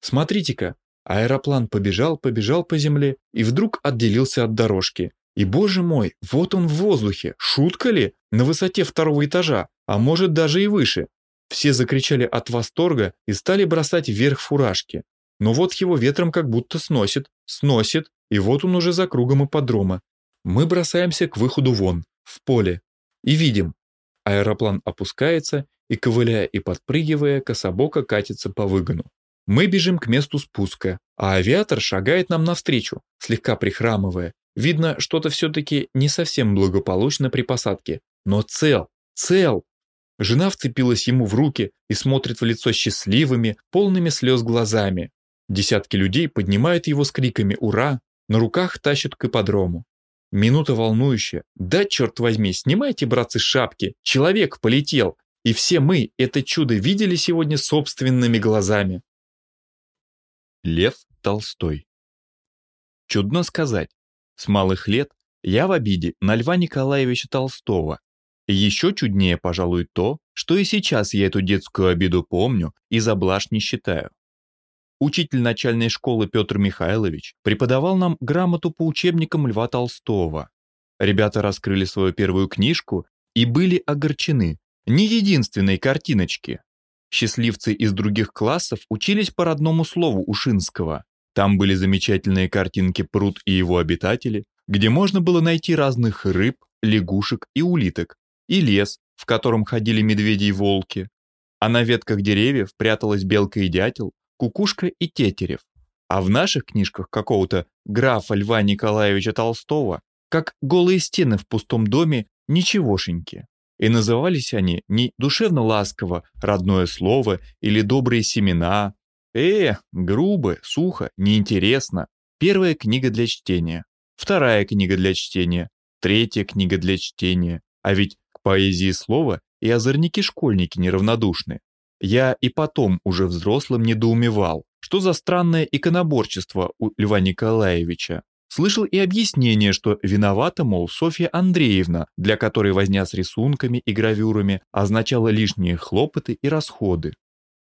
Смотрите-ка, Аэроплан побежал, побежал по земле и вдруг отделился от дорожки. И, боже мой, вот он в воздухе, шутка ли? На высоте второго этажа, а может даже и выше. Все закричали от восторга и стали бросать вверх фуражки. Но вот его ветром как будто сносит, сносит, и вот он уже за кругом ипподрома. Мы бросаемся к выходу вон, в поле. И видим. Аэроплан опускается и, ковыляя и подпрыгивая, кособоко катится по выгону. Мы бежим к месту спуска, а авиатор шагает нам навстречу, слегка прихрамывая. Видно, что-то все-таки не совсем благополучно при посадке. Но цел, цел. Жена вцепилась ему в руки и смотрит в лицо счастливыми, полными слез глазами. Десятки людей поднимают его с криками «Ура!», на руках тащат к ипподрому. Минута волнующая. Да, черт возьми, снимайте, братцы, шапки. Человек полетел. И все мы это чудо видели сегодня собственными глазами. Лев Толстой. Чудно сказать, с малых лет я в обиде на Льва Николаевича Толстого. Еще чуднее, пожалуй, то, что и сейчас я эту детскую обиду помню и за блажь не считаю. Учитель начальной школы Петр Михайлович преподавал нам грамоту по учебникам Льва Толстого. Ребята раскрыли свою первую книжку и были огорчены. Не единственной картиночки, Счастливцы из других классов учились по родному слову Ушинского. Там были замечательные картинки пруд и его обитатели, где можно было найти разных рыб, лягушек и улиток, и лес, в котором ходили медведи и волки. А на ветках деревьев пряталась белка и дятел, кукушка и тетерев. А в наших книжках какого-то графа Льва Николаевича Толстого, как голые стены в пустом доме, ничегошеньки. И назывались они не душевно ласково, родное слово или добрые семена. Э, грубо, сухо, неинтересно. Первая книга для чтения. Вторая книга для чтения. Третья книга для чтения. А ведь к поэзии слова и озорники-школьники неравнодушны. Я и потом уже взрослым недоумевал, что за странное иконоборчество у Льва Николаевича. Слышал и объяснение, что виновата, мол, Софья Андреевна, для которой возня с рисунками и гравюрами означала лишние хлопоты и расходы.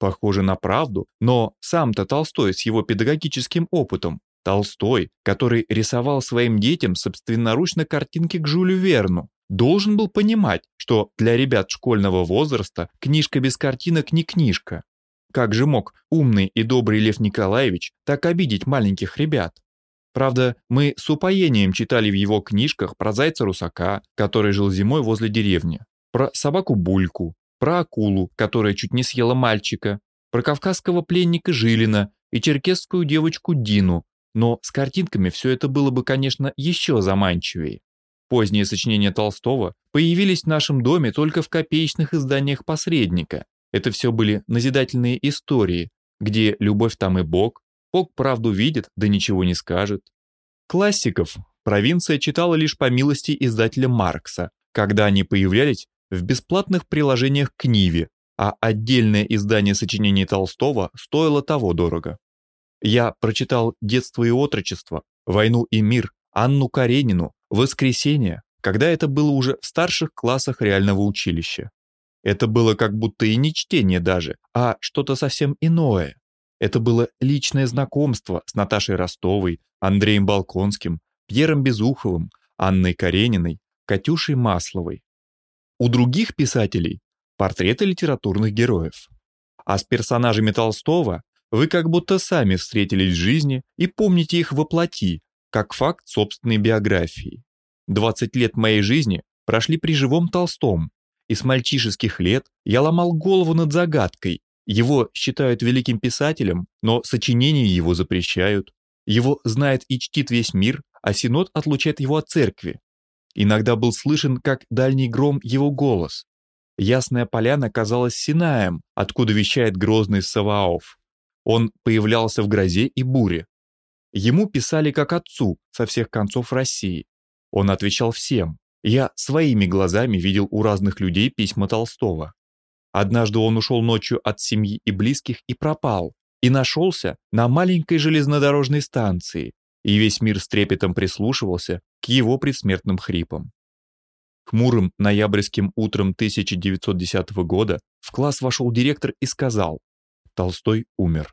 Похоже на правду, но сам-то Толстой с его педагогическим опытом, Толстой, который рисовал своим детям собственноручно картинки к Жюлю Верну, должен был понимать, что для ребят школьного возраста книжка без картинок не книжка. Как же мог умный и добрый Лев Николаевич так обидеть маленьких ребят? Правда, мы с упоением читали в его книжках про зайца-русака, который жил зимой возле деревни, про собаку Бульку, про акулу, которая чуть не съела мальчика, про кавказского пленника Жилина и черкесскую девочку Дину, но с картинками все это было бы, конечно, еще заманчивее. Поздние сочинения Толстого появились в нашем доме только в копеечных изданиях посредника. Это все были назидательные истории, где любовь там и Бог, Бог правду видит, да ничего не скажет. Классиков провинция читала лишь по милости издателя Маркса, когда они появлялись в бесплатных приложениях к Ниве, а отдельное издание сочинений Толстого стоило того дорого. Я прочитал «Детство и отрочество», «Войну и мир», Анну Каренину, «Воскресенье», когда это было уже в старших классах реального училища. Это было как будто и не чтение даже, а что-то совсем иное. Это было личное знакомство с Наташей Ростовой, Андреем Балконским, Пьером Безуховым, Анной Карениной, Катюшей Масловой. У других писателей портреты литературных героев. А с персонажами Толстого вы как будто сами встретились в жизни и помните их воплоти, как факт собственной биографии. 20 лет моей жизни прошли при живом Толстом, и с мальчишеских лет я ломал голову над загадкой. Его считают великим писателем, но сочинения его запрещают. Его знает и чтит весь мир, а Синод отлучает его от церкви. Иногда был слышен, как дальний гром, его голос. Ясная поляна казалась Синаем, откуда вещает грозный Саваоф. Он появлялся в грозе и буре. Ему писали как отцу со всех концов России. Он отвечал всем. Я своими глазами видел у разных людей письма Толстого. Однажды он ушел ночью от семьи и близких и пропал, и нашелся на маленькой железнодорожной станции, и весь мир с трепетом прислушивался к его предсмертным хрипам. Хмурым ноябрьским утром 1910 года в класс вошел директор и сказал «Толстой умер».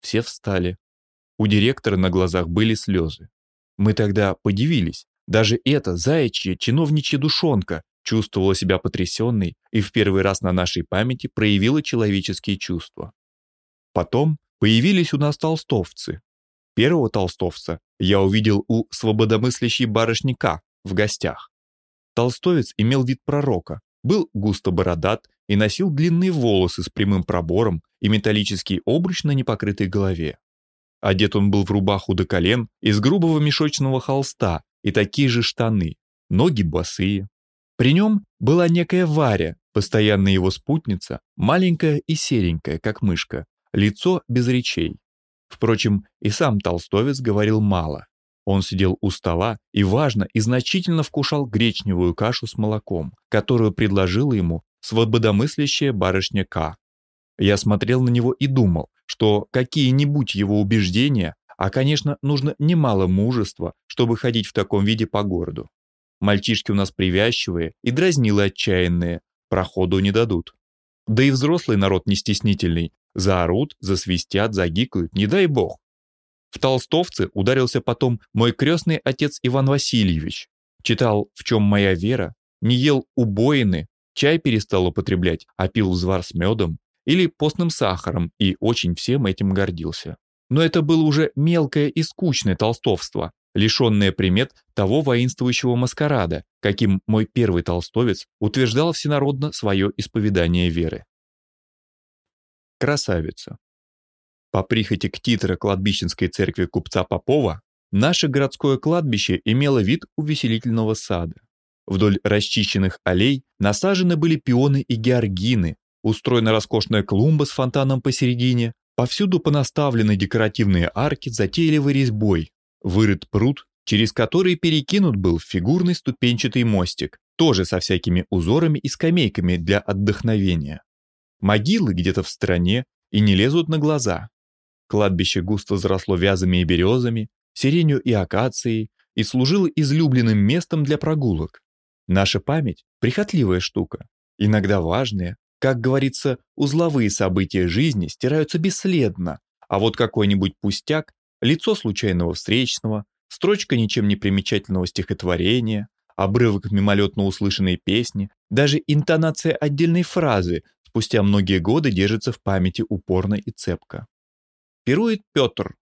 Все встали. У директора на глазах были слезы. Мы тогда подивились, даже эта заячья чиновничья душонка чувствовала себя потрясенной и в первый раз на нашей памяти проявила человеческие чувства. Потом появились у нас толстовцы. Первого толстовца я увидел у свободомыслящей барышни К в гостях. Толстовец имел вид пророка, был густо бородат и носил длинные волосы с прямым пробором и металлический обруч на непокрытой голове. Одет он был в рубаху до колен из грубого мешочного холста и такие же штаны, ноги босые. При нем была некая Варя, постоянная его спутница, маленькая и серенькая, как мышка, лицо без речей. Впрочем, и сам толстовец говорил мало. Он сидел у стола и важно и значительно вкушал гречневую кашу с молоком, которую предложила ему свободомыслящая барышня К. Я смотрел на него и думал, что какие-нибудь его убеждения а, конечно, нужно немало мужества, чтобы ходить в таком виде по городу. Мальчишки у нас привязчивые и дразнилы отчаянные, проходу не дадут. Да и взрослый народ не стеснительный, заорут, засвистят, загикают, не дай бог. В толстовце ударился потом мой крестный отец Иван Васильевич. Читал «В чем моя вера», не ел убоины, чай перестал употреблять, а пил взвар с медом или постным сахаром и очень всем этим гордился. Но это было уже мелкое и скучное толстовство, лишенное примет того воинствующего маскарада, каким мой первый толстовец утверждал всенародно свое исповедание веры. Красавица. По прихоти к титра кладбищенской церкви купца Попова, наше городское кладбище имело вид увеселительного сада. Вдоль расчищенных аллей насажены были пионы и георгины, устроена роскошная клумба с фонтаном посередине, Повсюду понаставлены декоративные арки затейливой резьбой, вырыт пруд, через который перекинут был фигурный ступенчатый мостик, тоже со всякими узорами и скамейками для отдохновения. Могилы где-то в стороне и не лезут на глаза. Кладбище густо заросло вязами и березами, сиренью и акацией и служило излюбленным местом для прогулок. Наша память – прихотливая штука, иногда важная, как говорится, узловые события жизни стираются бесследно, а вот какой-нибудь пустяк, лицо случайного встречного, строчка ничем не примечательного стихотворения, обрывок мимолетно услышанной песни, даже интонация отдельной фразы спустя многие годы держится в памяти упорно и цепко. Пирует Петр.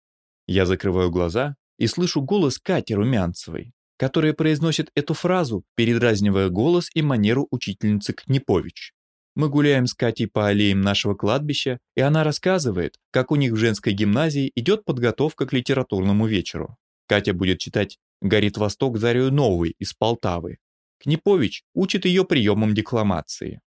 Я закрываю глаза и слышу голос Кати Румянцевой, которая произносит эту фразу, передразнивая голос и манеру учительницы Книпович. Мы гуляем с Катей по аллеям нашего кладбища, и она рассказывает, как у них в женской гимназии идет подготовка к литературному вечеру. Катя будет читать «Горит Восток зарю новый» из Полтавы. Книпович учит ее приемам декламации.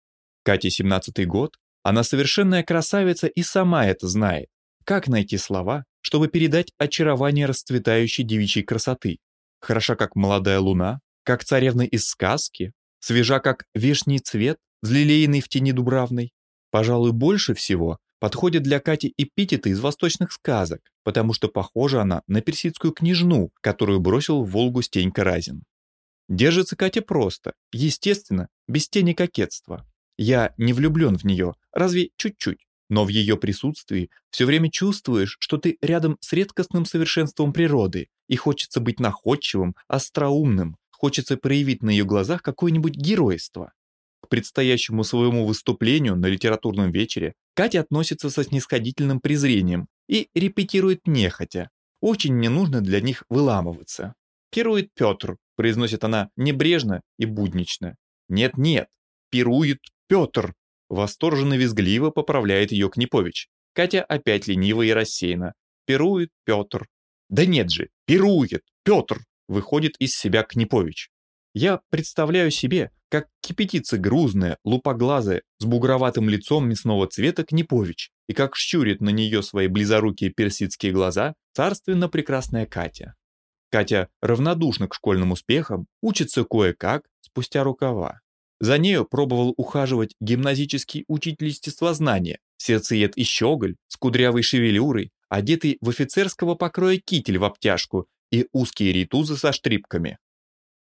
Кате 17 год, она совершенная красавица и сама это знает. Как найти слова, чтобы передать очарование расцветающей девичьей красоты. Хороша, как молодая луна, как царевна из сказки, свежа, как вешний цвет, взлелеянный в тени дубравной. Пожалуй, больше всего подходит для Кати эпитеты из восточных сказок, потому что похожа она на персидскую княжну, которую бросил в Волгу Стенька Разин. Держится Катя просто, естественно, без тени кокетства. Я не влюблен в нее, разве чуть-чуть, но в ее присутствии все время чувствуешь, что ты рядом с редкостным совершенством природы, и хочется быть находчивым, остроумным, хочется проявить на ее глазах какое-нибудь геройство. К предстоящему своему выступлению на литературном вечере Катя относится со снисходительным презрением и репетирует нехотя. Очень не нужно для них выламываться. «Пирует Петр», произносит она небрежно и буднично. «Нет-нет, пирует Петр», восторженно-визгливо поправляет ее Книпович. Катя опять лениво и рассеяна. «Пирует Петр». «Да нет же, пирует Петр», выходит из себя Книпович. Я представляю себе, как кипятится грузная, лупоглазая, с бугроватым лицом мясного цвета Книпович, и как щурит на нее свои близорукие персидские глаза царственно прекрасная Катя. Катя равнодушна к школьным успехам, учится кое-как, спустя рукава. За нею пробовал ухаживать гимназический учитель естествознания, сердцеед и щеголь, с кудрявой шевелюрой, одетый в офицерского покроя китель в обтяжку и узкие ритузы со штрипками.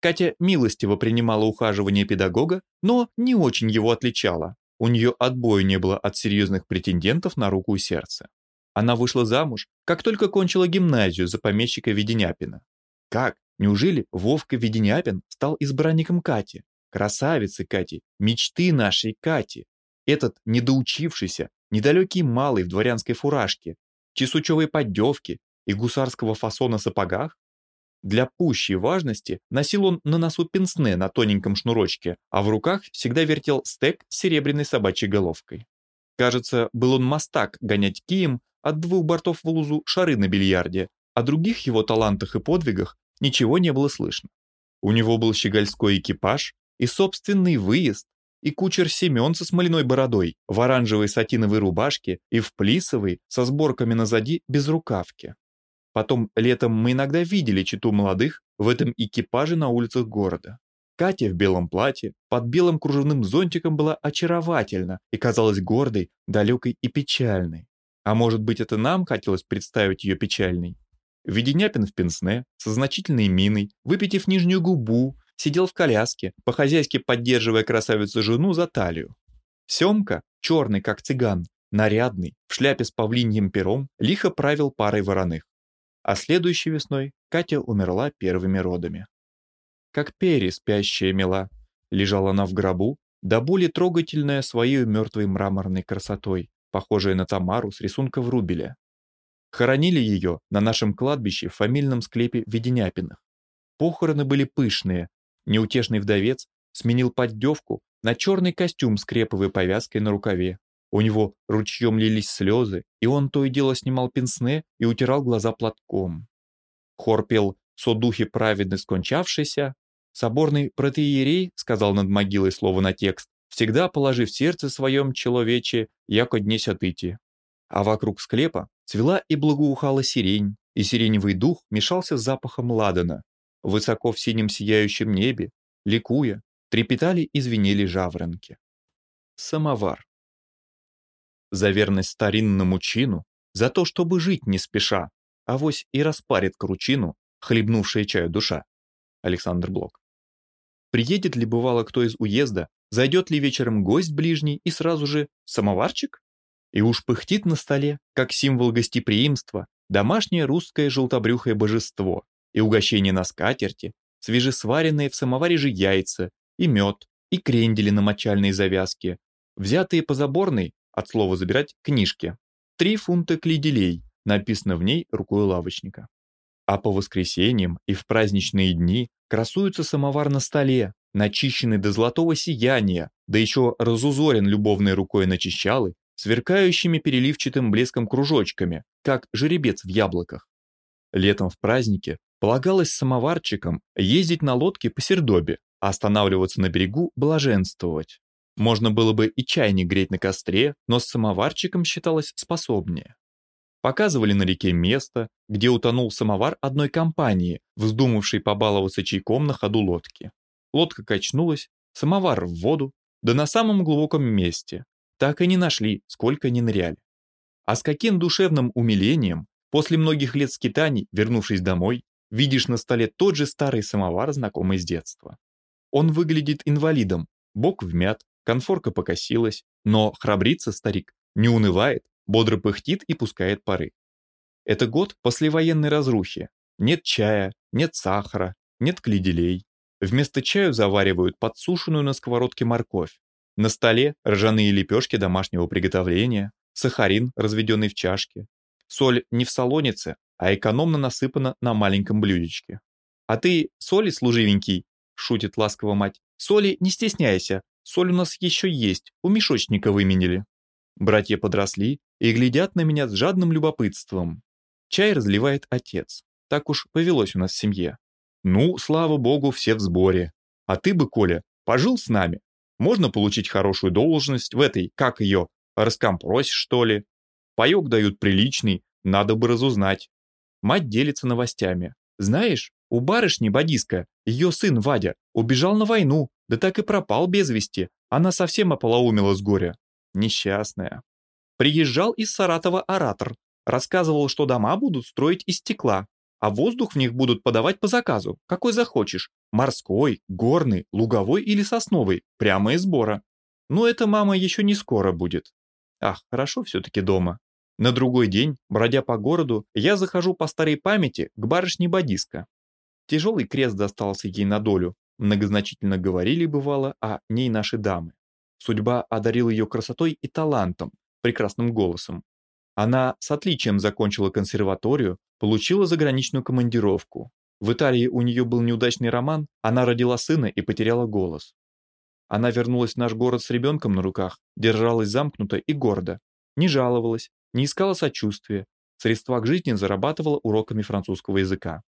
Катя милостиво принимала ухаживание педагога, но не очень его отличала. У нее отбоя не было от серьезных претендентов на руку и сердце. Она вышла замуж, как только кончила гимназию за помещика Веденяпина. Как? Неужели Вовка Веденяпин стал избранником Кати? Красавицы Кати, мечты нашей Кати. Этот недоучившийся, недалекий малый в дворянской фуражке, чесучевой поддевке и гусарского фасона сапогах? Для пущей важности носил он на носу пенсне на тоненьком шнурочке, а в руках всегда вертел стек с серебряной собачьей головкой. Кажется, был он мастак гонять кием от двух бортов в лузу шары на бильярде, о других его талантах и подвигах ничего не было слышно. У него был щегольской экипаж и собственный выезд, и кучер Семен со смоляной бородой, в оранжевой сатиновой рубашке и в плисовой со сборками назади без рукавки. Потом летом мы иногда видели читу молодых в этом экипаже на улицах города. Катя в белом платье, под белым кружевным зонтиком была очаровательна и казалась гордой, далекой и печальной. А может быть, это нам хотелось представить ее печальной? Веденяпин в пенсне, со значительной миной, выпитив нижнюю губу, сидел в коляске, по-хозяйски поддерживая красавицу-жену за талию. Семка, черный как цыган, нарядный, в шляпе с павлиньим пером, лихо правил парой вороных. А следующей весной Катя умерла первыми родами. Как пери спящая мела, лежала она в гробу, да более трогательная своей мертвой мраморной красотой, похожая на Тамару с рисунка в Рубеле. Хоронили ее на нашем кладбище в фамильном склепе Веденяпиных. Похороны были пышные. Неутешный вдовец сменил поддевку на черный костюм с креповой повязкой на рукаве. У него ручьем лились слезы, и он то и дело снимал пенсне и утирал глаза платком. Хор пел «Со духи праведны скончавшийся». Соборный протеерей сказал над могилой слово на текст, всегда положи в сердце своем человече, яко днесь отыти. А вокруг склепа Цвела и благоухала сирень, и сиреневый дух мешался с запахом ладана. Высоко в синем сияющем небе, ликуя, трепетали и звенели жаворонки. Самовар. За верность старинному чину, за то, чтобы жить не спеша, авось и распарит кручину, хлебнувшая чаю душа. Александр Блок. Приедет ли бывало кто из уезда, зайдет ли вечером гость ближний и сразу же «самоварчик?» И уж пыхтит на столе, как символ гостеприимства, домашнее русское желтобрюхое божество, и угощение на скатерти, свежесваренные в самоваре же яйца, и мед, и крендели на мочальной завязке, взятые по заборной, от слова забирать, книжки. Три фунта клейделей, написано в ней рукой лавочника. А по воскресеньям и в праздничные дни красуется самовар на столе, начищенный до золотого сияния, да еще разузорен любовной рукой начищалы сверкающими переливчатым блеском кружочками, как жеребец в яблоках. Летом в празднике полагалось самоварчикам ездить на лодке по Сердобе, останавливаться на берегу блаженствовать. Можно было бы и чайник греть на костре, но с самоварчиком считалось способнее. Показывали на реке место, где утонул самовар одной компании, вздумавшей побаловаться чайком на ходу лодки. Лодка качнулась, самовар в воду, да на самом глубоком месте. Так и не нашли, сколько ни ныряли. А с каким душевным умилением, после многих лет скитаний, вернувшись домой, видишь на столе тот же старый самовар, знакомый с детства. Он выглядит инвалидом, бок вмят, конфорка покосилась, но храбрится старик, не унывает, бодро пыхтит и пускает пары. Это год послевоенной разрухи. Нет чая, нет сахара, нет кледелей. Вместо чаю заваривают подсушенную на сковородке морковь. На столе ржаные лепешки домашнего приготовления, сахарин, разведенный в чашке. Соль не в солонице, а экономно насыпана на маленьком блюдечке. «А ты соли служивенький?» – шутит ласково мать. «Соли не стесняйся, соль у нас еще есть, у мешочника выменили». Братья подросли и глядят на меня с жадным любопытством. Чай разливает отец. Так уж повелось у нас в семье. Ну, слава богу, все в сборе. А ты бы, Коля, пожил с нами. Можно получить хорошую должность в этой, как ее, раскомпросе, что ли. Паёк дают приличный, надо бы разузнать. Мать делится новостями. Знаешь, у барышни Бадиска, ее сын Вадя, убежал на войну, да так и пропал без вести. Она совсем ополоумела с горя. Несчастная. Приезжал из Саратова оратор. Рассказывал, что дома будут строить из стекла, а воздух в них будут подавать по заказу, какой захочешь. Морской, горный, луговой или сосновый, прямо из сбора. Но эта мама еще не скоро будет. Ах, хорошо все-таки дома. На другой день, бродя по городу, я захожу по старой памяти к барышне Бадиска. Тяжелый крест достался ей на долю, многозначительно говорили, бывало, о ней наши дамы. Судьба одарила ее красотой и талантом, прекрасным голосом. Она с отличием закончила консерваторию, получила заграничную командировку. В Италии у нее был неудачный роман, она родила сына и потеряла голос. Она вернулась в наш город с ребенком на руках, держалась замкнуто и гордо, не жаловалась, не искала сочувствия, средства к жизни зарабатывала уроками французского языка.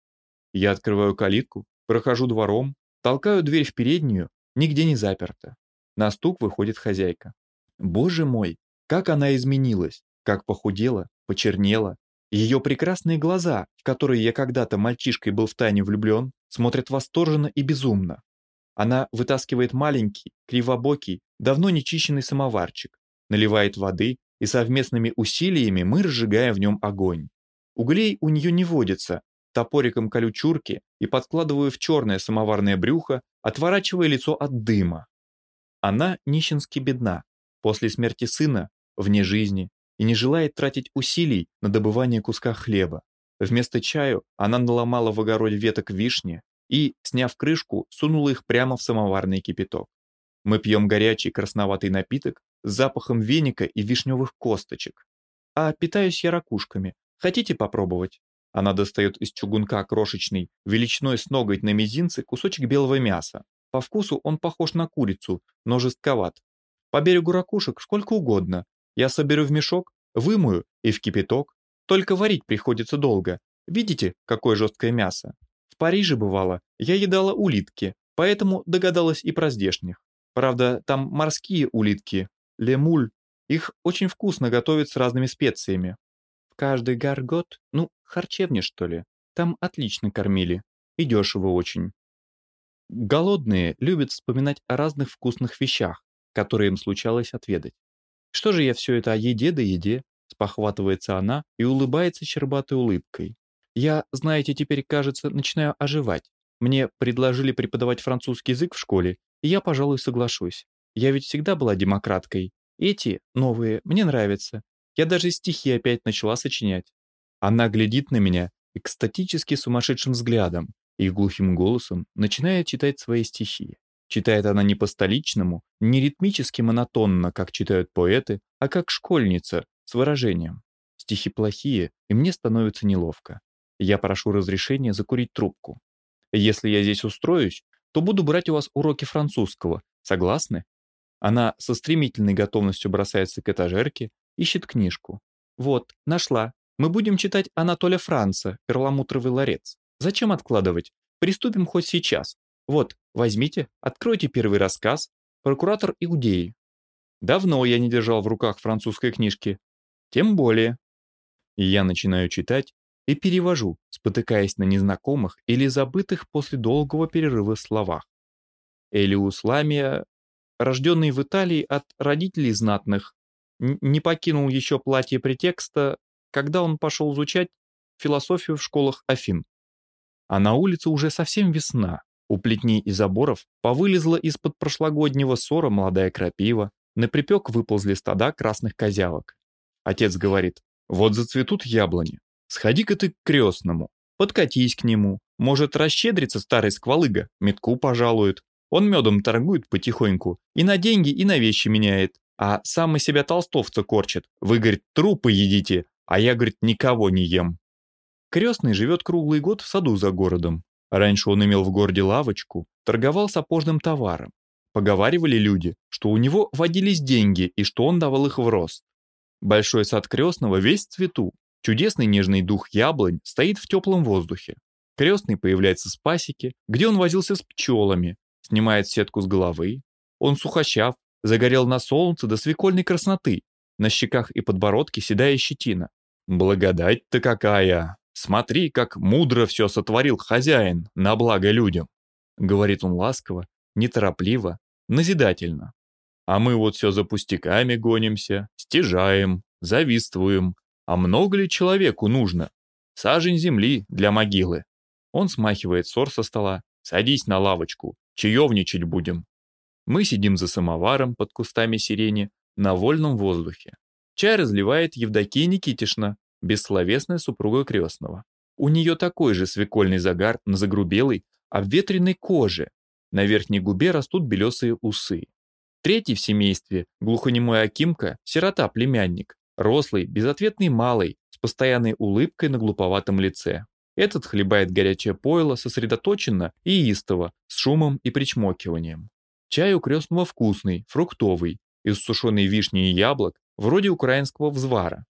Я открываю калитку, прохожу двором, толкаю дверь в переднюю, нигде не заперта. На стук выходит хозяйка. Боже мой, как она изменилась, как похудела, почернела. Ее прекрасные глаза, в которые я когда-то мальчишкой был втайне влюблен, смотрят восторженно и безумно. Она вытаскивает маленький, кривобокий, давно нечищенный самоварчик, наливает воды, и совместными усилиями мы разжигаем в нем огонь. Углей у нее не водится, топориком колю чурки и подкладываю в черное самоварное брюхо, отворачивая лицо от дыма. Она нищенски бедна, после смерти сына, вне жизни, и не желает тратить усилий на добывание куска хлеба. Вместо чаю она наломала в огороде веток вишни и, сняв крышку, сунула их прямо в самоварный кипяток. Мы пьем горячий красноватый напиток с запахом веника и вишневых косточек. А питаюсь я ракушками. Хотите попробовать? Она достает из чугунка крошечный, величиной с ноготь на мизинце, кусочек белого мяса. По вкусу он похож на курицу, но жестковат. По берегу ракушек сколько угодно. Я соберу в мешок, вымою и в кипяток. Только варить приходится долго. Видите, какое жесткое мясо? В Париже бывало, я едала улитки, поэтому догадалась и про здешних. Правда, там морские улитки, лемуль. Их очень вкусно готовят с разными специями. В каждый гаргот, ну, харчевне что ли, там отлично кормили. И дешево очень. Голодные любят вспоминать о разных вкусных вещах, которые им случалось отведать. Что же я все это о еде да еде? Спохватывается она и улыбается щербатой улыбкой. Я, знаете, теперь, кажется, начинаю оживать. Мне предложили преподавать французский язык в школе, и я, пожалуй, соглашусь. Я ведь всегда была демократкой. Эти, новые, мне нравятся. Я даже стихи опять начала сочинять. Она глядит на меня экстатически сумасшедшим взглядом, и глухим голосом начинает читать свои стихи. Читает она не по-столичному, не ритмически монотонно, как читают поэты, а как школьница, с выражением. Стихи плохие, и мне становится неловко. Я прошу разрешения закурить трубку. Если я здесь устроюсь, то буду брать у вас уроки французского. Согласны? Она со стремительной готовностью бросается к этажерке, ищет книжку. Вот, нашла. Мы будем читать Анатоля Франца, «Перламутровый ларец». Зачем откладывать? Приступим хоть сейчас. Вот, возьмите, откройте первый рассказ «Прокуратор Иудеи». Давно я не держал в руках французской книжки. Тем более. И я начинаю читать и перевожу, спотыкаясь на незнакомых или забытых после долгого перерыва словах. Элиус Ламия, рожденный в Италии от родителей знатных, не покинул еще платье претекста, когда он пошел изучать философию в школах Афин. А на улице уже совсем весна. У плетней и заборов повылезла из-под прошлогоднего ссора молодая крапива, на припек выползли стада красных козявок. Отец говорит, вот зацветут яблони, сходи-ка ты к крестному, подкатись к нему, может расщедрится старый сквалыга, метку пожалует. Он медом торгует потихоньку, и на деньги, и на вещи меняет, а сам из себя толстовца корчит. Вы, говорит, трупы едите, а я, говорит, никого не ем. Крестный живет круглый год в саду за городом. Раньше он имел в городе лавочку, торговал сапожным товаром. Поговаривали люди, что у него водились деньги и что он давал их в рост. Большой сад крестного весь цвету. Чудесный нежный дух яблонь стоит в теплом воздухе. Крестный появляется с пасеки, где он возился с пчелами, снимает сетку с головы. Он сухощав, загорел на солнце до свекольной красноты, на щеках и подбородке седая щетина. Благодать-то какая! Смотри, как мудро все сотворил хозяин на благо людям, говорит он ласково, неторопливо, назидательно. А мы вот все за пустяками гонимся, стяжаем, завистствуем. А много ли человеку нужно? Сажень земли для могилы. Он смахивает сор со стола. Садись на лавочку, чаевничать будем. Мы сидим за самоваром под кустами сирени на вольном воздухе. Чай разливает Евдокия Никитишна, бессловесная супруга крестного. У нее такой же свекольный загар на загрубелой, обветренной коже. На верхней губе растут белесые усы. Третий в семействе, глухонемой Акимка, сирота-племянник, рослый, безответный малый, с постоянной улыбкой на глуповатом лице. Этот хлебает горячее пойло сосредоточенно и истово, с шумом и причмокиванием. Чай у крестного вкусный, фруктовый, из сушеной вишни и яблок, вроде украинского взвара.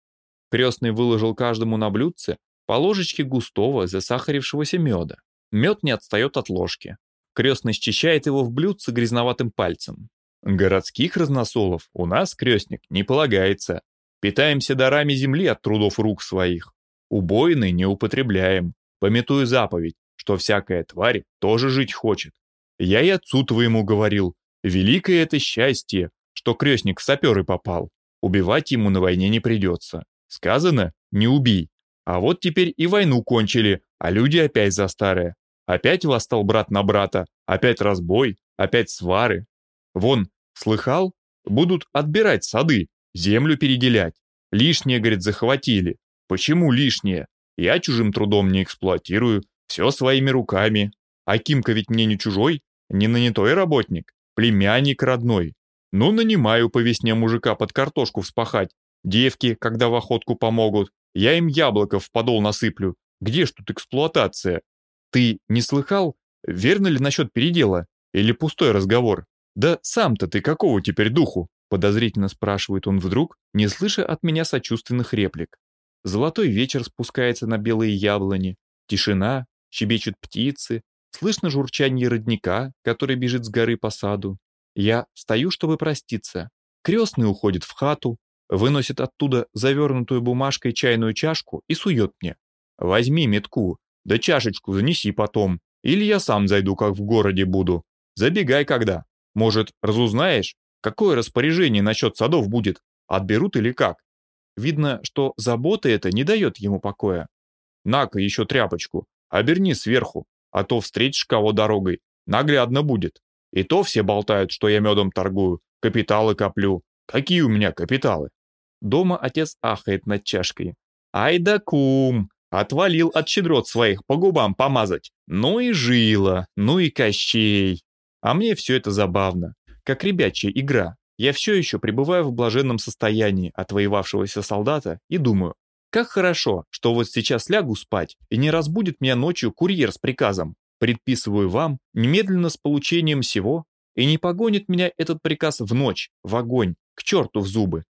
Крестный выложил каждому на блюдце по ложечке густого засахарившегося меда. Мед не отстает от ложки. Крестный счищает его в блюдце грязноватым пальцем. Городских разносолов у нас, крестник, не полагается. Питаемся дарами земли от трудов рук своих. Убойный не употребляем. Пометую заповедь, что всякая тварь тоже жить хочет. Я и отцу твоему говорил, великое это счастье, что крестник в саперы попал. Убивать ему на войне не придется. Сказано, не убей. А вот теперь и войну кончили, а люди опять за старое. Опять восстал брат на брата, опять разбой, опять свары. Вон, слыхал? Будут отбирать сады, землю переделять. Лишнее, говорит, захватили. Почему лишнее? Я чужим трудом не эксплуатирую, все своими руками. А Кимка ведь мне не чужой, не нанятой работник, племянник родной. Ну, нанимаю по весне мужика под картошку вспахать. Девки, когда в охотку помогут, я им яблоко в подол насыплю. Где ж тут эксплуатация? Ты не слыхал? Верно ли насчет передела? Или пустой разговор? Да сам-то ты какого теперь духу? Подозрительно спрашивает он вдруг, не слыша от меня сочувственных реплик. Золотой вечер спускается на белые яблони. Тишина, щебечут птицы, слышно журчание родника, который бежит с горы по саду. Я встаю, чтобы проститься. Крестный уходит в хату, выносит оттуда завернутую бумажкой чайную чашку и сует мне. «Возьми метку, да чашечку занеси потом, или я сам зайду, как в городе буду. Забегай когда. Может, разузнаешь, какое распоряжение насчет садов будет, отберут или как?» Видно, что забота эта не дает ему покоя. «На-ка еще тряпочку, оберни сверху, а то встретишь кого дорогой, наглядно будет». И то все болтают, что я медом торгую, капиталы коплю. Какие у меня капиталы? Дома отец ахает над чашкой. Ай да кум, отвалил от щедрот своих по губам помазать. Ну и жила, ну и кощей. А мне все это забавно, как ребячья игра. Я все еще пребываю в блаженном состоянии отвоевавшегося солдата и думаю, как хорошо, что вот сейчас лягу спать и не разбудит меня ночью курьер с приказом. Предписываю вам немедленно с получением всего, и не погонит меня этот приказ в ночь, в огонь, к черту в зубы.